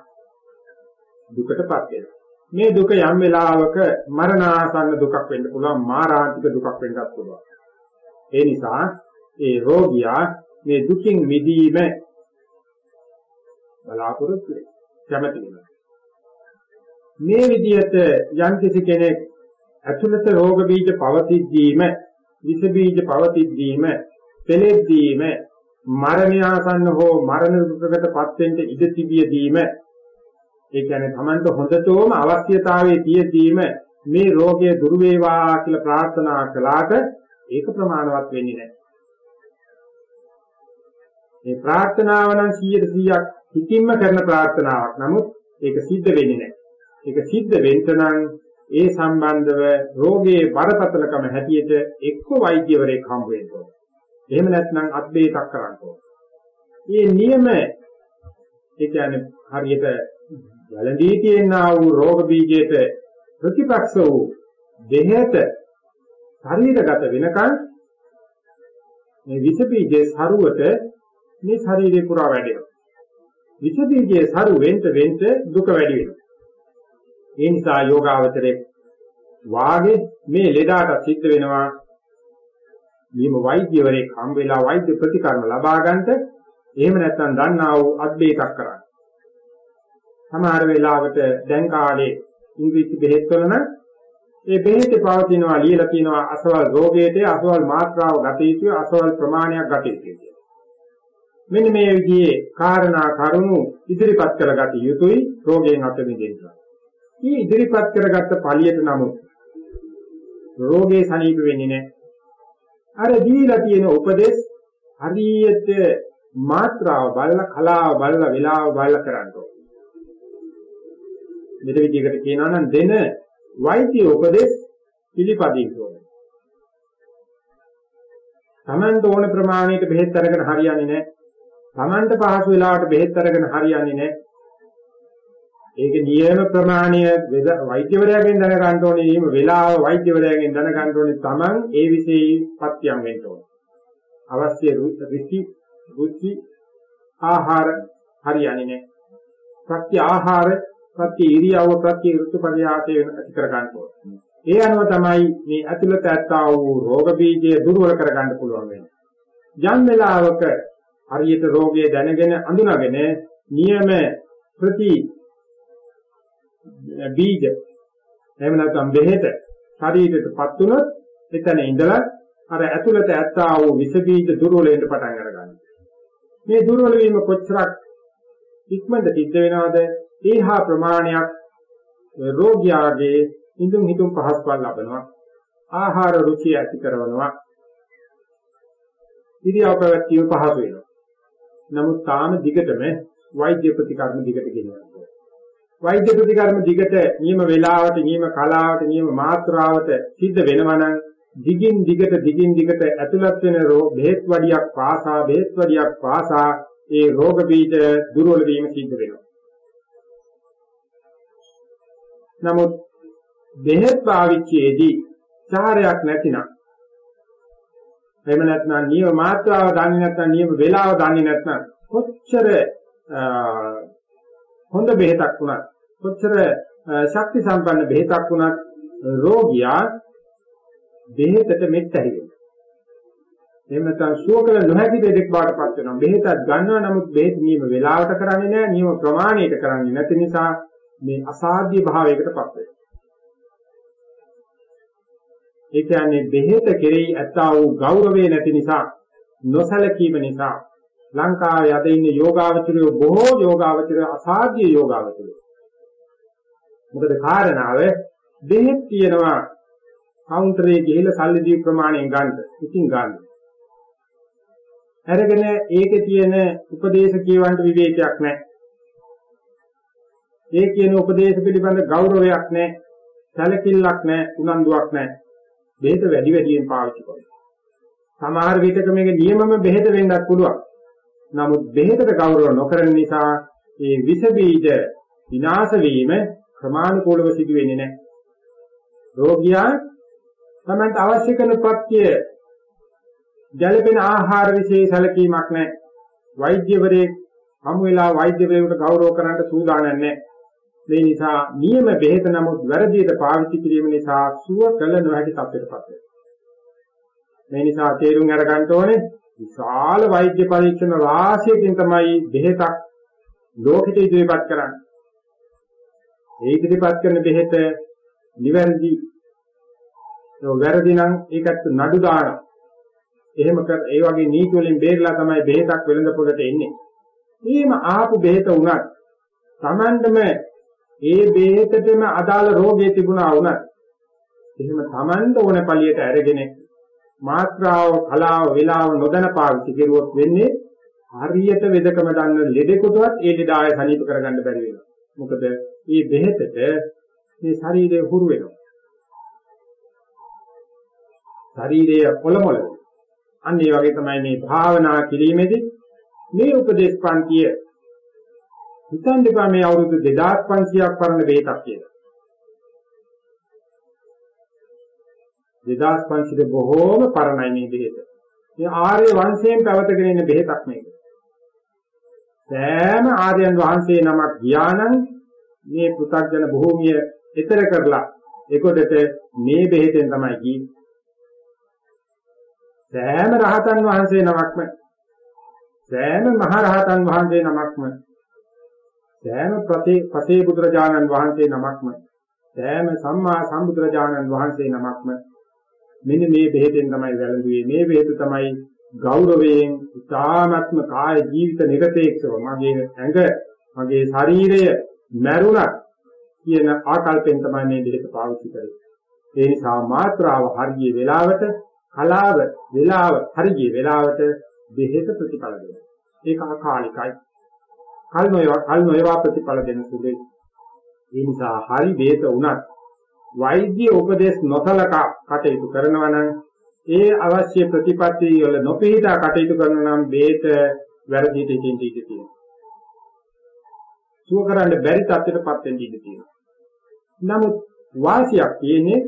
A: දුකටපත් වෙනවා මේ දුක යම් වෙලාවක මරණාසන්න දුකක් වෙන්න පුළුවන් මාරාන්තික දුකක් වෙන්නත් පුළුවන් ඒ නිසා ඒ රෝගියා මේ දුකින් මිදීම බලාපොරොත්තු වෙයි. කැමති වෙනවා. මේ විදිහට යම් කිසි කෙනෙක් ඇතුළත රෝග බීජ පවතිද්දීම, විස බීජ පවතිද්දීම, පෙළෙද්දීම මරණයාසන්න හෝ මරණ දුකකටපත් වෙන්න ඉඩ තිබියදීම ඒ කියන්නේ Tamanට හොඳටම අවශ්‍යතාවයේ තියෙදීම මේ රෝගය දුරු වේවා කියලා ප්‍රාර්ථනා කළාට ඒක ප්‍රමාණවත් වෙන්නේ නැහැ. මේ ප්‍රාර්ථනාව නම් 100%ක් හිතින්ම කරන ප්‍රාර්ථනාවක්. නමුත් ඒක සිද්ධ වෙන්නේ නැහැ. ඒක සිද්ධ වෙන්න නම් ඒ සම්බන්ධව රෝගයේ බරපතලකම හැටියට එක්ක වෛද්‍යවරයෙක් හම්බ වෙන්න ඕනේ. එහෙම නැත්නම් අත්බේතක් කරන්න ඕනේ. මේ නියම ඒ කියන්නේ හරියට වැළඳී තියෙනා වූ රෝග බීජයට ප්‍රතිපක්ෂ වූ දෙහයට ශරීරගත වෙනකන් මේ විස බීජයේ සරුවට මේ ශරීරේ පුරා වැඩෙනවා. විස බීජයේ සරු වෙන්න වෙන්න දුක වැඩි වෙනවා. ඒ නිසා යෝගාවචරයේ වාගේ මේ ලෙඩාට සිද්ධ වෙනවා නියම වෛද්‍යවරයෙක් හම් වෙලා වෛද්‍ය ප්‍රතිකර්ම ලබා ගන්නට එහෙම නැත්නම් දන්නා වූ අද්වේතක් කරන්න. සමහර වෙලාවට දැන් කාලේ ඉංග්‍රීසි බෙහෙත් වල නම් ඒ බෙහෙතේ පවතිනවා ලියලා තියෙනවා අසවල් රෝගයට අසවල් මාත්‍රාව ගත යුතුයි අසවල් ප්‍රමාණයක් ගත යුතුයි කියලා. මෙන්න මේ විදිහේ කාරණා කරුණු ඉදිරිපත් කරගත යුතුයි රෝගයෙන් අත මිදෙන්න. මේ ඉදිරිපත් කරගත්ත පළියට නමුත් රෝගේ සනීප වෙන්නේ නැහැ. අර දීලා තියෙන උපදේශ හරියට මාත්‍රාව බලලා කලාව බලලා වෙලාව බලලා කරන්න ඕනේ. මෙද විදිහකට කියනවා නම් දෙන වෛද්‍ය උපදේශ පිළිපදින්න ඕනේ. Tamanට ඕන ප්‍රමාණයට බෙහෙත් අරගෙන හරියන්නේ නැහැ. Tamanට පහසු වෙලාවට බෙහෙත් අරගෙන හරියන්නේ නැහැ. ඒක නියම ප්‍රමාණය වෛද්‍යවරයාගෙන් දැනගන්න ඕනේ. ඊම වෙලාව වෛද්‍යවරයාගෙන් දැනගන්න ඕනේ. Taman ඒ විශේෂයි පත්‍යම් වෙන්න ඕනේ. අවශ්‍ය රුචි රුචි ආහාර හරියන්නේ නැහැ. සත්‍ය ආහාර ප්‍රති ඉරියව්ව ප්‍රති ඍතු පරියාසය වෙන ඇති කර ගන්න ඕනේ. ඒ අනුව තමයි මේ ඇතුළත ඇත්තා වූ රෝග බීජය දුර්වල කර ගන්න පුළුවන් වෙන්නේ. යම් වෙලාවක හරියට රෝගය දැනගෙන අඳුනගෙන නියම ප්‍රති බීජ. එහෙම නැත්නම් බෙහෙත ශරීරයටපත් වුණොත් එතන ඉඳලා අර ඇතුළත ඇත්තා වූ විස බීජ දුර්වල වෙන්න පටන් අරගන්නවා. මේ දුර්වල වීම කොච්චරක් ඉක්මනට සිද්ධ වෙනවද? ඒහා ප්‍රමාණයක් රෝගියාගේ ඉදුම් හිතුම් පහස්පල් ලබනවා. ආහාර රුචිය ඇති කරනවා. ඉරියව් පැවැත්වීම පහසු වෙනවා. නමුත් තාම දිගටම වෛද්‍ය ප්‍රතිකර්ම දිගට ගෙනියනවා. වෛද්‍ය ප්‍රතිකර්ම දිගට නියම වේලාවට නියම කලාවට නියම මාත්‍රාවට සිද්ධ වෙනවා නම් දිගින් දිගට දිගින් දිගට ඇතුළත් වෙන රෝග බෙහෙත් වඩියක් පාසා බෙහෙත් වඩියක් පාසා ඒ රෝග බීජ දුර්වල වීම සිද්ධ වෙනවා. නමුත් බෙහෙත් පාවිච්චියේදී චාරයක් නැතිනම් එහෙම නැත්නම් නියම මාත්‍රාව දන්නේ නැත්නම් නියම වේලාව දන්නේ නැත්නම් කොච්චර හොඳ බෙහෙතක් වුණත් කොච්චර ශක්ති සම්පන්න බෙහෙතක් වුණත් රෝගියා බෙහෙතට මෙච්චරයි වෙනවා. එහෙම නැත්නම් සුවකල නොහැකි දෙයක් බාටපත් වෙනවා. බෙහෙතක් ගන්නවා නමුත් බෙහෙත් නියම වේලාවට කරන්නේ නැහැ, නියම ප්‍රමාණයට කරන්නේ නැති නිසා මේ අසාධ්‍ය භාවයකටපත් වෙනවා. ඒ කියන්නේ බෙහෙත කෙරෙහි ඇත්තා වූ ගෞරවය නැති නිසා නොසලකීම නිසා ලංකාවේ අද ඉන්න යෝගාවචරය බොහෝ යෝගාවචරය අසාධ්‍ය යෝගාවචරය. මොකද කාරණාව බෙහෙත් තියනවා කවුන්ටරේ ගිහිල්ලා සල්ලි දී ප්‍රමාණයෙන් ගන්න. ඉතින් ගන්න. අරගෙන ඒකේ තියෙන උපදේශ කියවන්න විවේකයක් නැහැ. ඒ කියන උපදේශ පිළිබඳ ගෞරවයක් නැහැ, සැලකිල්ලක් නැහැ, උනන්දුවක් නැහැ. බෙහෙත වැඩි වැඩියෙන් පාවිච්චි කරනවා. සමහර විටක මේක නියමම බෙහෙත වෙන්නත් පුළුවන්. නමුත් බෙහෙතට ගෞරව නොකරන නිසා ඒ විස බීජ විනාශ වීම ක්‍රමානුකූලව සිදු වෙන්නේ නැහැ. රෝගියා තමයි අවශ්‍ය කරන ප්‍රත්‍ය ජලපෙන ආහාර විශේෂ සැලකීමක් නැහැ. වෛද්‍යවරයෙක් හමු වෙලා වෛද්‍යවරයෙකුට ගෞරව කරන්නට සූදානම් නැහැ. මේ නිසා නියම බෙහෙත නමුත් වැරදියට පාවිච්චි කිරීම නිසා සුව කළ නොහැකි තත්ත්වයකටපත් වෙනවා. මේ නිසා තේරුම් අරගන්න ඕනේ විශාල වෛද්‍ය පරීක්ෂණ රාශියකින් තමයි බෙහෙතක් ලෝකෙට ඉදිරිපත් කරන්නේ. ඒ ඉදිරිපත් කරන බෙහෙත නිවැරදි ඒ වැරදි නම් ඒකට නඩු දානවා. එහෙම කර ඒ වගේ නීති වලින් බේරලා තමයි බෙහෙතක් වෙළඳ පොළට එන්නේ. මේම ආපු බෙහෙත උනත් Tamandම ඒ බෙහෙතටම අදාළ රෝගය තිබුණා වුණත් එහෙම Tamand ඕන පළියට අරගෙන මාත්‍රාව, කලාව, වේලාව නොදැන පාවිච්චි කරුවොත් වෙන්නේ හරියට වෙදකම දන්න ලෙඩෙකුටවත් ඒ ලෙඩ ආය සනීප කරගන්න බැරි වෙනවා. මොකද මේ බෙහෙතට මේ ශරීරය හුරු වෙනවා. ශරීරය කොළමොළ වෙනවා. අන්න ඒ වගේ තමයි මේ භාවනා කිරීමේදී මේ උපදේශ පන්තිය හිතන්න එපා මේ අවුරුදු 2500ක් පරණ බෙහෙතක් කියලා. 2500 බොහෝම පරණයි මේ බෙහෙත. මේ ආර්ය වංශයෙන් පැවතගෙන ඉන්න බෙහෙතක් මේක. සෑම ආර්යයන් වහන්සේ නමක් ගියානම් මේ පෘථග්ජන භූමිය ඈතර කරලා ඒකොටට මේ බෙහෙතෙන් තමයි ගියේ. සෑම රහතන් වහන්සේ නමක්ම සෑම මහ රහතන් වහන්සේ නමක්ම සෑම පසේ බුදුරජාණන් වහන්සේ නමක්ම සෑම සම්මා සම්බුදුරජාණන් වහන්සේ නමක්ම මෙන්න මේ බෙහෙතෙන් තමයි වැළඳුවේ. මේ බෙහෙත තමයි ගෞරවයෙන් උතාමත්ම කාය ජීවිත නිරතේක්ෂව මගේ ඇඟ මගේ ශරීරය මැරුණත් කියන ආකල්පෙන් තමයි මේ බෙහෙත පාවිච්චි කරන්නේ. ඒ නිසා මාත්‍රාව හරිය වෙලාවට කලාව වෙලාව හරිය වෙලාවට බෙහෙත ප්‍රතිඵල දෙනවා. ඒක අකාලිකයි. කල් නොයවා කල් නොයවා ප්‍රතිඵල දෙන සුළුයි ඒ නිසා හරි බේත උනත් වෛද්‍ය උපදේශ නොසලකා කටයුතු කරනවා නම් ඒ අවශ්‍ය ප්‍රතිපත්ති වල නොපිහිටා කටයුතු කරනවා නම් බේත වැරදිට ඉතින් ඉඳී තියෙනවා. සුව කරන්න බැරි තත්ත්වයකටපත් වෙන්න ඉඩ තියෙනවා. නමුත් වාසියක් තියෙන්නේ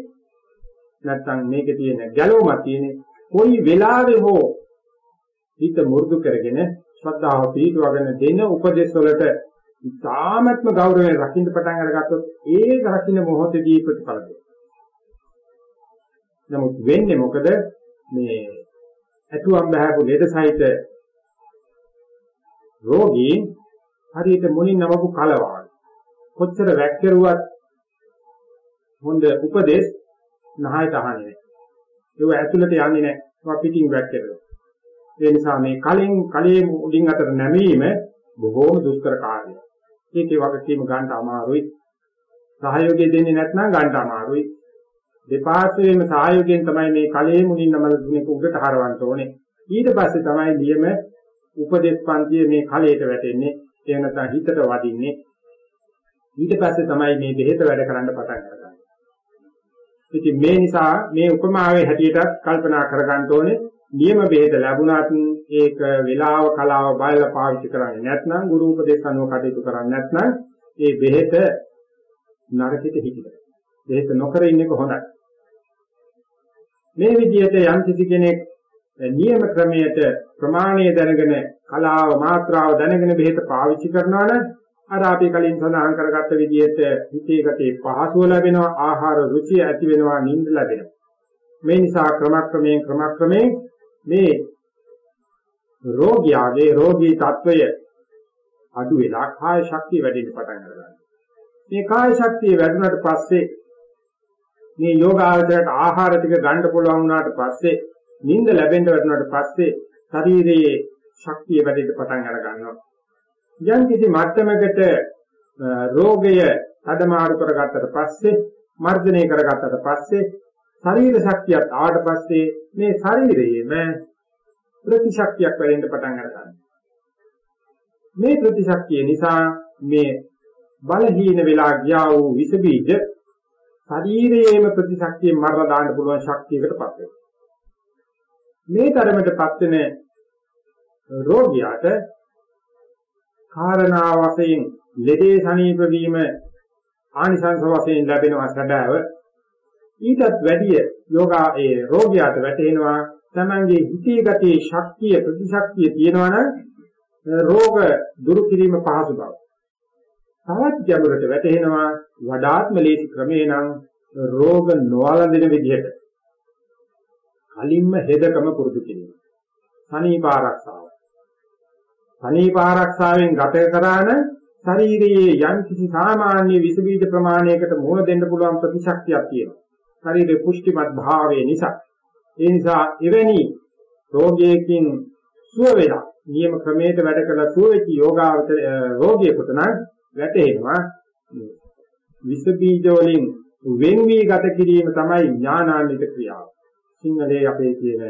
A: නැත්තම් මේකේ තියෙන ගැළවමක් තියෙන්නේ කොයි වෙලාවෙ හෝ හිත මුරුදු කරගෙන ශ්‍රද්ධාව පිළිවගෙන දෙන උපදේශ වලට ඉතාමත්ම ගෞරවයෙන් රකින්න පටන් අරගත්තොත් ඒ රකින්න මොහොතේදී ප්‍රතිඵල නමුත් වෙන්නේ මොකද මේ ඇතුම් බහපු ලෙඩ සහිත රෝගී හරියට මුලින් නමපු කලවාන කොච්චර වැක්කිරුවත් හොඳ උපදේශ නහයට අහන්නේ නැහැ. ඒක ඇතුළට යන්නේ නැහැ. ඒක පිටින් වැක්කිරෙනවා. ඒ නිසා මේ කලින් කලයේ මුලින් අතර නැමීම බොහෝම දුෂ්කර කාර්යයක්. ඒකේ වගකීම ගන්න අමාරුයි. සහයෝගය දෙන්නේ නැත්නම් ගන්න අමාරුයි. දෙපාර්ශ්වයෙන්ම සහයෝගයෙන් තමයි මේ කලයේ මුලින් නමල දුන්නේ උඩට හරවන්න ඕනේ. ඊට පස්සේ තමයි නියම උපදේශ පන්තිය මේ කලයට වැටෙන්නේ. ඒ නැත්නම් හිතට වදින්නේ. ඊට පස්සේ තමයි මේ බෙහෙත වැඩ කරන්න පටන් ගන්නේ. ඉතින් මේ නිසා මේ උපමාවේ හැටියටත් කල්පනා කරගන්න ඕනේ නියම බෙහෙත ලැබුණත් ඒක වේලාව කලාව බලලා පාවිච්චි කරන්නේ නැත්නම් ගුරු උපදේශ අනුව කටයුතු කරන්නේ නැත්නම් ඒ බෙහෙත නරකිත හිතිලා. බෙහෙත නොකර ඉන්නක හොඳයි. මේ විදිහට යම් කිසි කෙනෙක් නියම ක්‍රමයට ප්‍රමාණය දැනගෙන කලාව මාත්‍රාව දැනගෙන බෙහෙත පාවිච්චි කරනවා නම් අර අපි කලින් සඳහන් කරගත්ත විදිහට හිතේ ගතේ පහසුව ලැබෙනවා ආහාර රුචිය ඇති වෙනවා නිින්ද ලැබෙනවා මේ නිසා ක්‍රමක්‍රමයෙන් ක්‍රමක්‍රමයෙන් මේ රෝගියාගේ රෝගී తত্ত্বය අඩු වෙලා කාය ශක්තිය වැඩි පටන් ගන්නවා. මේ කාය ශක්තිය වැඩුණාට පස්සේ මේ යෝගාවචරයට ආහාර ටික ගන්න පුළුවන් වුණාට පස්සේ නිින්ද ලැබෙන්න වුණාට පස්සේ ශරීරයේ ශක්තිය වැඩි පටන් අර ගන්නවා. යම් කිසි මට්ටමකට රෝගය අඩමාරු කරගත්තට පස්සේ මර්ධනය කරගත්තට පස්සේ ශරීර ශක්තියත් ආවට පස්සේ මේ ශරීරයේම ප්‍රතිශක්තියක් වැඩෙන්න පටන් ගන්නවා. මේ ප්‍රතිශක්තිය නිසා මේ බලහීන වෙලා ගියා වූ විස බීජ ශරීරයේම ප්‍රතිශක්තිය මරලා දාන්න පුළුවන් ශක්තියකටපත් වෙනවා. මේ තරමටපත් වෙන රෝගියාට කාරණා වශයෙන් ලෙඩේ සනීප වීම ආනිසංස වශයෙන් ලැබෙනවා සැබෑව ඊටත් වැඩිය යෝගා ඒ රෝගියාට වැටෙනවා තමන්ගේ හිතේ ගතියේ ශක්තිය ප්‍රතිශක්තිය තියෙනවා නම් රෝග දුරු කිරීම පහසු බව. තවත් ගැඹුරට වැටෙනවා වඩාත්ම ලේසි ක්‍රමේ නම් රෝග නොවලඳින විදිහට කලින්ම හෙදකම පුරුදු කිරීම. සනීප ආරක්ෂාව. සනීප ආරක්ෂාවෙන් ගත කරාන ශරීරයේ යම් කිසි සාමාන්‍ය විස බීජ ප්‍රමාණයකට මුහුණ දෙන්න පුළුවන් ප්‍රතිශක්තියක් තියෙනවා. ශරීරයේ පුෂ්ටිමත් භාවය නිසා. ඒ නිසා එවැනි රෝගියකින් සුව වෙලා නියම ක්‍රමයකට වැඩ කරලා සුව වෙච්ච යෝගාවචර රෝගියෙකුට නම් වැටෙනවා විස බීජ වලින් වෙන් වී ගත කිරීම තමයි ඥානාන්විත ක්‍රියාව. සිංහලයේ අපේ කියන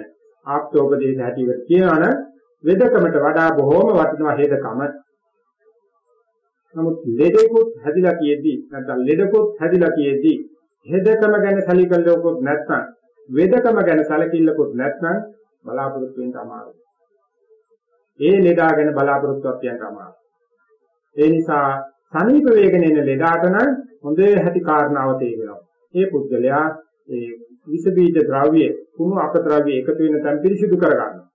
A: ආප්තෝපදේශ හැටියට කියනවනම් වෙදකමට වඩා බොහෝම වටිනවා හේදකම. නමුත් ලෙඩෙකුත් හැදිලා කියෙද්දි නැත්නම් ලෙඩකුත් හැදිලා කියෙද්දි හේදකම ගැන සැලකල්ලකුත් නැත්නම් වෙදකම ගැන සැලකිල්ලකුත් නැත්නම් බලාපොරොත්තු වෙන්න අමාරුයි. ඒ ලෙඩා ගැන බලාපොරොත්තුවක් කියන්න අමාරුයි. ඒ නිසා සනීප වේගන එන ලෙඩාට නම් හොඳ හැටි කාරණාව තේරෙනවා. මේ පුද්ගලයා ඒ විස බීජ ද්‍රව්‍ය කුණු අපද්‍රව්‍ය එකතු වෙන තැන් පිරිසිදු කරගන්නවා.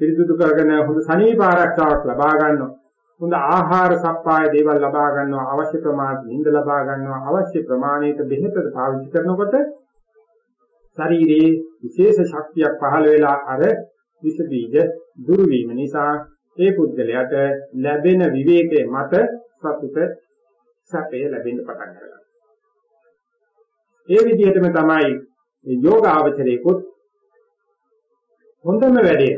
A: පිරිසිදු කරගෙන හොඳ සනීප ආරක්ෂාවක් ලබා ගන්නවා. හොඳ ආහාර සප්පාය දේවල් ලබා ගන්නවා අවශ්‍ය ප්‍රමාණයට නිින්ද ලබා ගන්නවා අවශ්‍ය ප්‍රමාණයට බෙහෙතද පාවිච්චි කරනකොට ශරීරයේ විශේෂ ශක්තියක් පහළ වෙලා අර විස බීජ දුරු වීම නිසා ඒ පුද්ගලයාට ලැබෙන විවේකයේ මත සතුට සැපය ලැබෙන්න පටන් ගන්නවා. ඒ විදිහටම තමයි යෝග ආචරයේකොත් හොඳම වැඩේ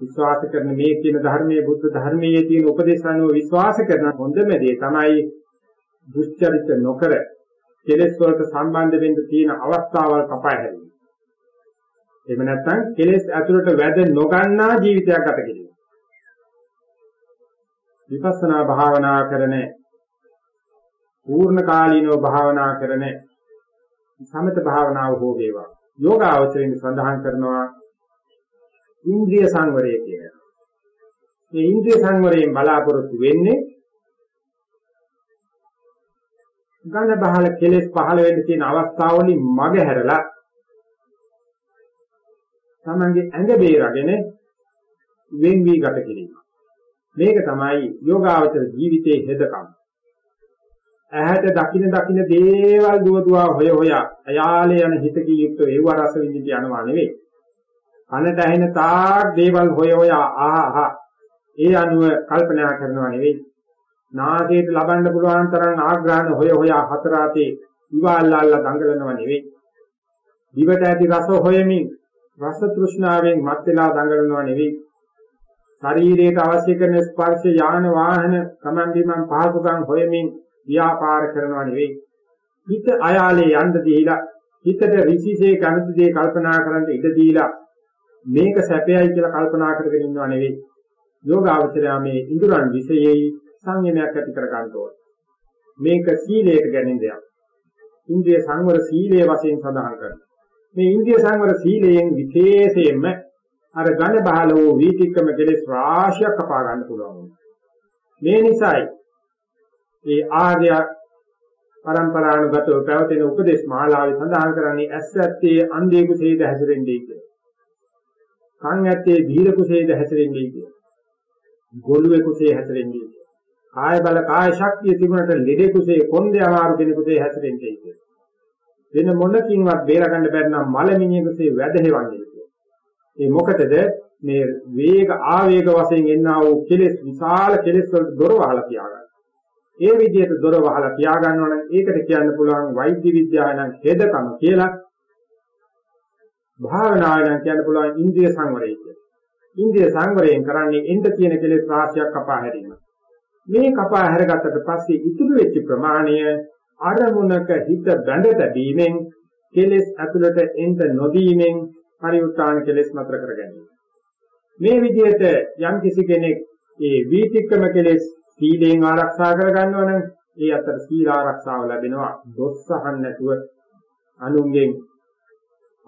A: විශ්වාස කරන මේ කියන ධර්මයේ බුද්ධ ධර්මයේ තියෙන උපදේශ අනුව විශ්වාස කරන හොඳම දේ තමයි දුස්චරිත නොකර කෙලෙස් වලට සම්බන්ධ වෙන්න තියෙන අවස්ථාවල් කපා හැරීම. එහෙම නැත්නම් කෙලෙස් ඇතුළට වැද නොගන්නා ජීවිතයක් ගත කිරීම. විපස්සනා භාවනා කරන පූර්ණ කාලීනව භාවනා කරන සමත භාවනාව හෝ වේවා යෝගාවචරයෙන් සඳහන් කරනවා ඉන්ද්‍රිය සංවරය කියලා. මේ ඉන්ද්‍රිය සංවරයෙන් බලාපොරොත්තු වෙන්නේ ඝන බහල කෙලෙස් පහළ වෙන්න තියෙන අවස්ථාවලින් මග හැරලා තමන්ගේ ඇඟ බේරගෙන වෙන් වී ගත කිරීම. මේක තමයි යෝගාවචර ජීවිතයේ හෙදකම්. ඇහැට දකින දකින දේවල් දුව දුවා හොය හොයා අයාලේ යන හිතකින් යුක්ත ඒව රස විඳින්න යනවා නෙවෙයි. කනට ඇහෙන තාක් දේවල් හොය හොයා ආහා ඒ අනුව කල්පනා කරනවා නෙවෙයි. නාසයට ලබන්න පුළුවන් තරම් ආග්‍රහණ හොය හොයා හතර අතේ ඉවල්ලාල්ලා දඟලනවා නෙවෙයි. දිවට ඇති රස හොයමින් රස තෘෂ්ණාවෙන් මත් වෙලා දඟලනවා නෙවෙයි. ශරීරයට අවශ්‍ය කරන ස්පර්ශ යාන වාහන කමන් බිමන් පහසුකම් හොයමින් ව්‍යාපාර කරනවා නෙවෙයි. හිත අයාලේ යන්න දීලා හිතට ඍෂිසේ කනති දේ කල්පනා කරන්න ඉඩ දීලා මේක සැපයයි කියලා කල්පනා කරගෙන ඉන්නව නෙවෙයි. යෝගාවචරයා මේ ඉඳුරන් විශේෂයි සංයමයක් ඇති කර ගන්න ඕනේ. මේක සීලයට ගැනීම දෙයක්. ඉන්ද්‍රිය සංවර සීලයේ වශයෙන් සඳහන් කරනවා. මේ ඉන්ද්‍රිය සංවර සීලයෙන් විශේෂයෙන්ම අර ඝන බහල වූ වීතික්කම කෙලෙස් රාශියක් කපා ගන්න පුළුවන්. මේ නිසායි මේ ආර්ය පරම්පරානුගතව පැවතෙන උපදේශ මාලාවේ සඳහන් කරන්නේ ඇස් ඇත්තේ අන්ධේ කුසේද හැසිරෙන්නේ කියලා. කන් ඇත්තේ දීල කුසේද හැසිරෙන්නේ කියලා. ගොළුවේ කුසේ හැසිරෙන්නේ කියලා. කාය බල කාය ශක්තිය තිබුණට ලෙඩේ කුසේ කොන්දේ අමාරු කෙනෙකුසේ හැසිරෙන්නේ කියලා. වෙන මොනකින්වත් බේරගන්න බැරි නම් මලමිණිය කුසේ වැදහෙවන්නේ කියලා. ඒ මොකටද මේ වේග ආවේග වශයෙන් එන්නා වූ කෙලෙස් විශාල කෙලෙස් වලට දොර වහලා තියාගන්න. ඒ විදිහට දොර වහලා තියාගන්නවා නම් ඒකට කියන්න පුළුවන් වෛද්‍ය විද්‍යාව නම් හෙදකම කියලා. භාවනාව නම් කියන්න පුළුවන් ඉන්ද්‍රිය සංවරය කියලා. ඉන්ද්‍රිය සංවරයෙන් කරන්නේ එන්න තියෙන කෙලෙස් රාශියක් කපා හැරීම. මේ කපා හැරගත්තට පස්සේ ඉතුරු වෙච්ච ප්‍රමාණය අරමුණක හිත බැඳ තැබීමෙන් කෙලෙස් ඇතුළට එන්න නොදීමෙන් පරිඋත්තාන කෙලෙස් නතර කර ගැනීම. මේ විදිහට යම් කිසි කෙනෙක් ඒ වීතික්‍රම කෙලෙස් සීලෙන් ආරක්ෂා කර ගන්නවා නම් ඒ අතර සීල ආරක්ෂාව ලැබෙනවා. දොස් අහන්න නැතුව අනුන්ගෙන්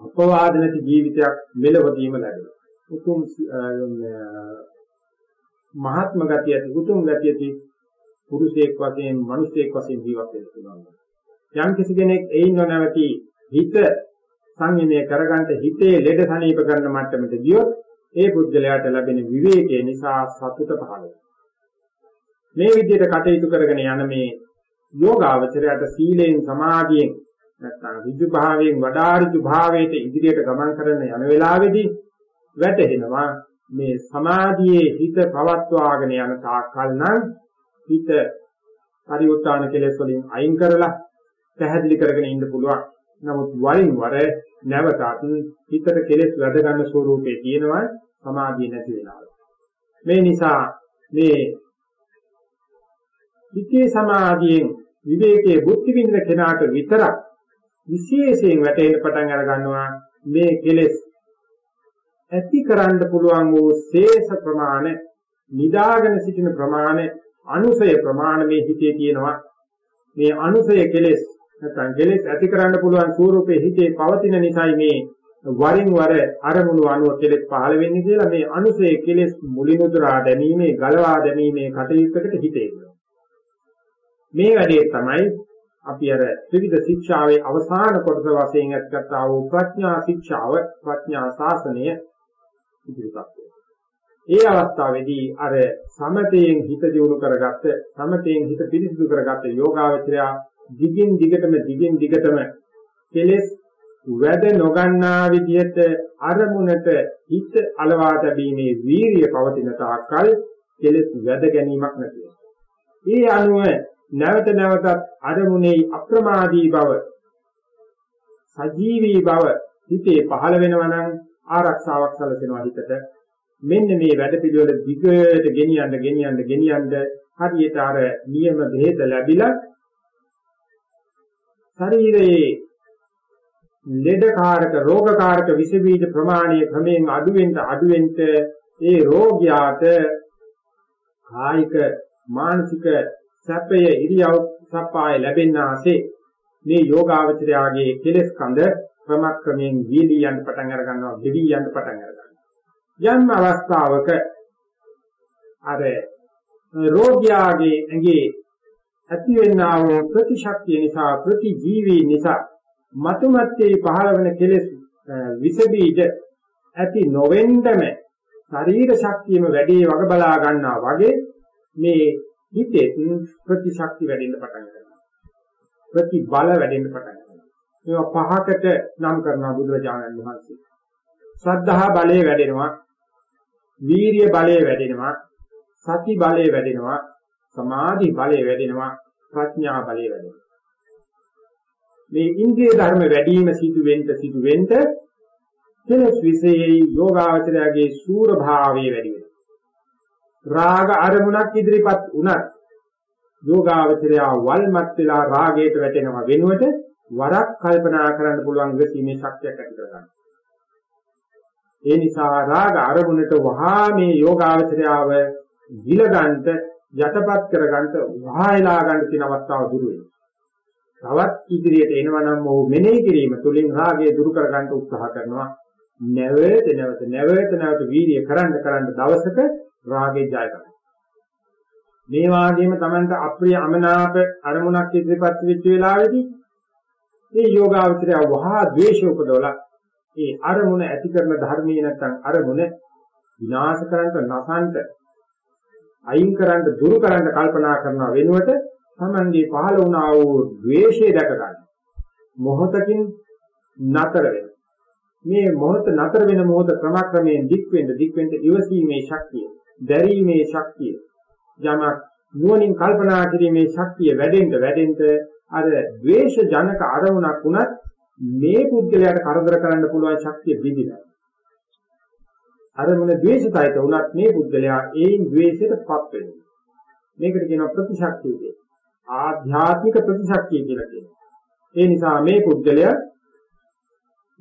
A: අපවාද නැති ජීවිතයක් මෙලවදීම ලැබෙනවා. උතුම් මහත්ම ගතිය ඇති උතුම් ගතිය ඇති පුරුෂයෙක් වශයෙන් මිනිසෙක් වශයෙන් ජීවත් වෙන්න පුළුවන්. යම් කිසි කෙනෙක් එයින් නොනවති හිත සංයමය කරගන්න හිතේ ලෙඩ සනීප කරන මට්ටමට ගියොත් ඒ පුද්ගලයාට ලැබෙන විවේකයේ නිසා සතුට පහළ වෙනවා. මේ විදිහට කටයුතු කරගෙන යන මේ යෝගාවචරයට සීලයෙන් සමාධියෙන් නැත්නම් ඍජු භාවයෙන් වඩා ඍජු භාවයට ඉදිරියට ගමන් කරන යන වෙලාවේදී වැටහෙනවා මේ සමාධියේ හිත පවත්වාගෙන යන තාක්කල් නම් හිත පරිඋත්තාන කෙලෙස් වලින් අයින් කරලා පැහැදිලි කරගෙන ඉන්න පුළුවන්. නමුත් වරින් වර නැවතත් හිතට කෙලෙස් වැඩ ගන්න ස්වરૂපේ තියෙනවා සමාධිය නැති වෙනවා. මේ නිසා මේ විචේ සමාධියෙන් විවේකයේ බුද්ධ විඳ කෙනාට විතරක් විශේෂයෙන් වැටෙන්න පටන් අර ගන්නවා මේ කෙලෙස්. ඇති කරන්න පුළුවන් වූ ශේෂ ප්‍රමාණ නිදාගෙන සිටින ප්‍රමාණ අනුසය ප්‍රමාණ මේ හිතේ තියෙනවා. මේ අනුසය කෙලෙස් නැත්නම් කෙලෙස් ඇති කරන්න පුළුවන් ස්වરૂපේ හිතේ පවතින නිසායි මේ වරින් වර අරමුණු අනුව කෙලෙස් පහළ වෙන්නේ කියලා මේ අනුසය කෙලෙස් මුලිනුදුරා දැමීමේ ගලවා දැමීමේ කටයුත්තකට හිතේ මේ වැඩේ තමයි අපි අර ත්‍රිවිධ ශික්ෂාවේ අවසාන කොටස වශයෙන් අත්ගතා වූ ප්‍රඥා ශික්ෂාව ප්‍රඥා ශාසනය ඉදිරිපත් ඒ අවස්ථාවේදී අර සමතයෙන් හිත දියුණු කරගත්ත සමතයෙන් හිත පිරිසිදු කරගත්ත යෝගාවචරය දිගින් දිගටම දිගින් දිගටම කෙලෙස් වැඩ නොගන්නා විදිහට අරමුණට හිත අලවා තැබීමේ වීරිය පවතින තාක්කල් කෙලෙස් වැඩ ගැනීමක් නැති වෙනවා. ඒ අනුව නැවත නැවතත් අරමුණේ අප්‍රමාදී බව සජීවී බව හිතේ පහළ වෙනවා නම් ආරක්ෂාවක් සැලසෙනවා හිතට. මෙන්න මේ වැඩ පිළිවෙල දිගට ගෙනියන්න ගෙනියන්න ගෙනියන්න හරියට අර නියම බෙහෙත ලැබිලා ශරීරයේ ලෙඩකාරක රෝගකාරක විස බීජ ප්‍රමාණය ක්‍රමයෙන් අඩු වෙන්න අඩු වෙන්න ඒ රෝගියාට කායික මානසික සැපය ඉරියව් සප්පාය ලැබෙන්නාසේ මේ යෝගාවචරයාගේ කෙලෙස් කඳ ක්‍රමක්‍රමයෙන් වීලී යන්න පටන් අර ගන්නවා දෙවි යන්න පටන් අර ගන්නවා යම් අවස්ථාවක අර රෝගියාගේ ඇඟේ ඇතිවෙනා වූ ප්‍රතිශක්තිය නිසා ප්‍රතිජීවී නිසා මතුමැත්තේ පහළ වෙන කෙලෙස් විස බීජ ඇති නොවෙන්නම ශරීර ශක්තියම වැඩි වග බලා ගන්නවා වගේ මේ හිතේ ප්‍රතිශක්ති වැඩෙන්න පටන් ගන්නවා. ප්‍රතිබල වැඩෙන්න පටන් ගන්නවා. මේවා පහකට නම් කරනවා බුදුරජාණන් වහන්සේ. ශ්‍රද්ධා බලය වැඩෙනවා. වීරිය බලය වැඩෙනවා. සති බලය වැඩෙනවා. සමාධි බලය වැඩෙනවා. ප්‍රඥා බලය වැඩෙනවා. මේ ඉන්ද්‍රිය ධර්ම වැඩි වීම සිදු වෙන්න සිදු වෙන්න කෙලස් විශේෂයි යෝගාචරයේ සූර භාවයේ වැඩි වෙනවා. රාග අරමුණක් ඉදිරිපත් වුණත් යෝගාවචරය වල්මත් වෙලා රාගයට වැටෙනවා වෙනුවට වරක් කල්පනා කරන්න පුළුවන් ඉවසීමේ ශක්තියක් ඇති කරගන්න. ඒ නිසා රාග අරමුණට වහා මේ යෝගාවචරයව දිලගන්ට යටපත් කරගන්න වහායලා ගන්න තියෙන අවස්ථාව දුර වෙනවා. තවත් ඉදිරියට එනවා නම් ඔහු මෙනෙහි කිරීම තුළින් රාගය දුරු කරගන්න උත්සාහ කරනවා. නැවත නැවත නැවත නැවත වීර්ය කරන්න කරන්න දවසක රාගේ ජය ගන්නවා. මේ වාගේම Tamanට අප්‍රිය අමනාප අරමුණක් ඉදිරිපත් වෙච්ච වෙලාවේදී මේ යෝගාවචරය වහා ද්වේෂ උපදවලා ඒ අරමුණ ඇති කරන ධර්මයේ නැත්තම් අරමුණ විනාශ කරන්න නැසන්ට අයින් කරන්න දුරු කරන්න කල්පනා කරන වෙනුවට Tamanගේ පහළ වුණා වූ ද්වේෂය දැක ගන්න. මොහොතකින් නතර වෙන. මේ මොහොත නතර වෙන මොහොත ක්‍රමක්‍රමයෙන් දික් වෙන්න දික් වෙන්න ඉවසීමේ ශක්තිය දැරීමේ ශක්තිය. යමක් නුවණින් කල්පනා කිරීමේ ශක්තිය වැඩෙන්න වැඩෙන්න අර ද්වේෂ ජනක අරමුණක් වුණත් මේ පුද්ගලයාට කරදර කරන්න පුළුවන් ශක්තිය බිඳිලා අරමුණ ද්වේෂිතයිත වුණත් මේ පුද්ගලයා ඒයින් ද්වේෂයටපත් වෙනවා. මේකට කියනවා ප්‍රතිශක්තිය. කියලා ආධ්‍යාත්මික ප්‍රතිශක්තිය කියලා කියනවා. ඒ නිසා මේ පුද්ගලයා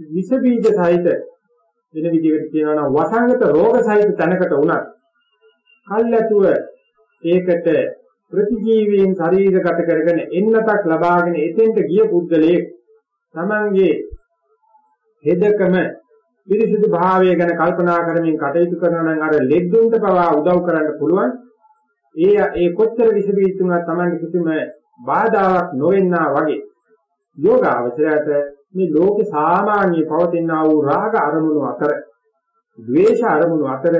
A: විස බීජ සහිත වෙන විදිහකට කියනවා නම් වසංගත රෝග සහිත තැනකට වුණත් කල්ැතුව ඒකට ප්‍රතිජීවීන් ශරීරගත කරගෙන එන්නතක් ලබාගෙන එතෙන්ට ගිය පුද්ගලයේ තමන්ගේ හෙදකම පිරිසිදු භාවය ගැන කල්පනා කරමින් කටයුතු කරනවා නම් අර ලෙඩුන්ට පවා උදව් කරන්න පුළුවන්. ඒ ඒ කොච්චර විස බීජුණා තමන්ගේ කිසිම බාධාවක් නොවෙන්නා වගේ යෝග අවශ්‍යයට මේ ලෝකේ සාමාන්‍ය පවතිනා වූ රාග අරමුණු අතර ද්වේෂ අරමුණු අතර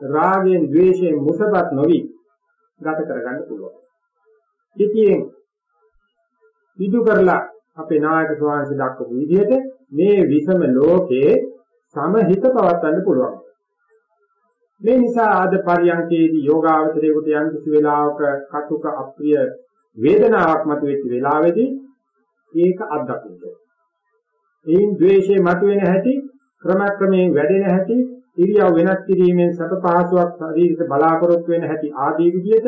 A: රාගයෙන් ද්වේෂයෙන් මුසපත් නොවි ගත කරගන්න පුළුවන්. ඉතින් විදු කරලා අපේ නායක ස්වාමීන් දක්වපු විදිහට මේ විසම ලෝකේ සමහිත පවත්වන්න පුළුවන්. මේ නිසා ආද පරියන්කේදී යෝගාවචරයේකට යම් කිසි වෙලාවක කටුක අප්‍රිය වේදනාවක් මතුවෙච්ච වෙලාවේදී ඒක අත්දකින්න. එයින් ද්වේෂය මතුවෙන හැටි ක්‍රමක්‍රමයෙන් වැඩෙන හැටි ඉරියව් වෙනස් කිරීමෙන් සත පහසුවක් ශරීරයට බලාපොරොත්තු වෙන හැටි ආදී විදිහට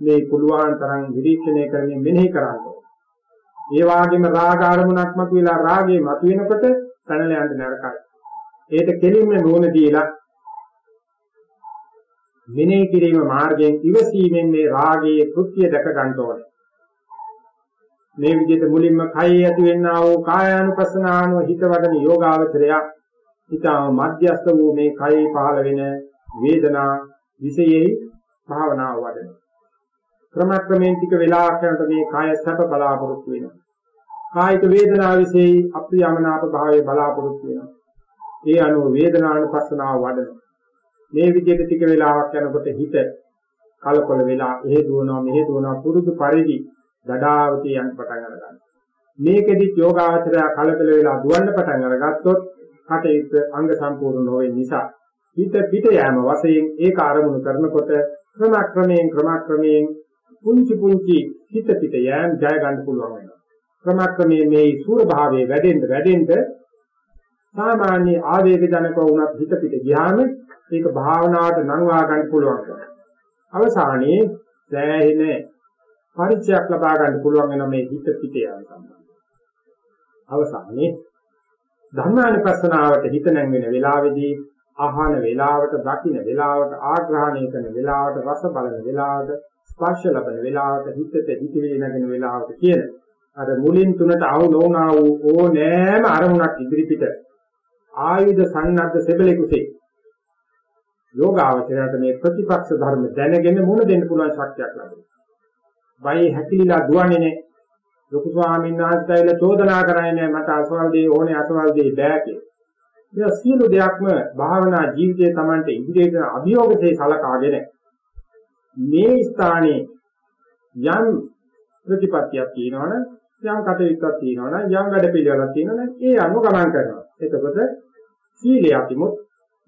A: මේ පුළුවන් තරම් නිරීක්ෂණය කරමින් මෙනෙහි කරන්න ඒ වගේම රාග අරමුණක් මතුවලා රාගේ මතුවෙනකොට පැනලා යන්න නරකයි. ඒකට කෙලින්ම නෝන දීලා මෙනෙහි කිරීම මාර්ගයෙන් ඉවසීමෙන් මේ රාගයේ කෘත්‍ය දැක ගන්න ඕනේ. මේ විදිහට මුලින්ම කයේ ඇති වෙන්නා වූ කායානුපස්සනානුව හිත වඩන යෝගාවචරය ඊටම මධ්‍යස්ත වූ මේ කයේ පහළ වෙන වේදනා විශේෂයි භාවනාව වඩන. ක්‍රමක්‍රමයෙන් ටික වෙලාවක් යනකොට මේ කාය සැප බලාපොරොත්තු වෙනවා. කායික වේදනා විශේෂයි අප්‍රියමනාප භාවයේ බලාපොරොත්තු වෙනවා. ඒ අනුව වේදනානුපස්සනාව වඩනවා. මේ විදිහට ටික වෙලාවක් යනකොට හිත කලකොල වෙලා එහෙ දුවනවා මෙහෙ දුවනවා පුරුදු පරිදි දඩාවතී යන පටන් ගන්නවා. මේකෙදි යෝගාචරය කලකල වෙලා දුවන්න පටන් අරගත්තොත් කටයුත්ත අංග සම්පූර්ණ නොවේ නිසා හිත පිට යෑම වශයෙන් ඒක ආරමුණු කරනකොට ක්‍රමක්‍රමයෙන් ක්‍රමක්‍රමයෙන් පුංචි පුංචි හිත පිට යෑම ජය ගන්න පුළුවන් වෙනවා. ක්‍රමක්‍රමයෙන් මේ සූර භාවයේ වැඩෙන්න වැඩෙන්න සාමාන්‍ය ආවේග ජනක වුණත් හිත පිට ගියාම ඒක භාවනාවට නංවා ගන්න පුළුවන්. අවසානයේ සෑහෙන පරිචයක් ලබා ගන්න පුළුවන් වෙන මේ හිත පිට යන සම්බන්ධය. අවසානයේ ධර්මානුපස්සනාවට හිත නැංවෙන වෙලාවේදී ආහන වේලාවට දකින්න වේලාවට ආග්‍රහණය කරන වේලාවට රස බලන වේලාවට ස්පර්ශ ලබන වේලාවට හිතට හිතවිලි නැගෙන වේලාවට කියන අර මුලින් තුනට අවු නොවනා වූ ඕනෑම අරමුණක් ඉදිරිපිට ආයුධ සන්නද්ධ සෙබලෙකුසේ යෝගාවචරයට මේ ප්‍රතිපක්ෂ ධර්ම දැනගෙන මුණ දෙන්න පුළුවන් ශක්තියක් ලැබෙනවා. බයි හැකිලිලා දුවන්නේ නැහැ. ලොකු ස්වාමීන් වහන්සේලා චෝදනා කරන්නේ මට අසවල් දේ ඕනේ අසවල් දේ බෑ කියලා. මේ සියලු දෙයක්ම භාවනා ජීවිතයේ Tamante ඉදිරියට අභියෝගසේ සලකාගෙන මේ ස්ථානයේ යම් ප්‍රතිපත්තියක් තියෙනවනම් යම් කටයුත්තක් තියෙනවනම් යම් වැඩ පිළිවෙලක් තියෙනවනම් ඒ අනුව ගමන් කරනවා. එතකොට සීලය අතිමුත්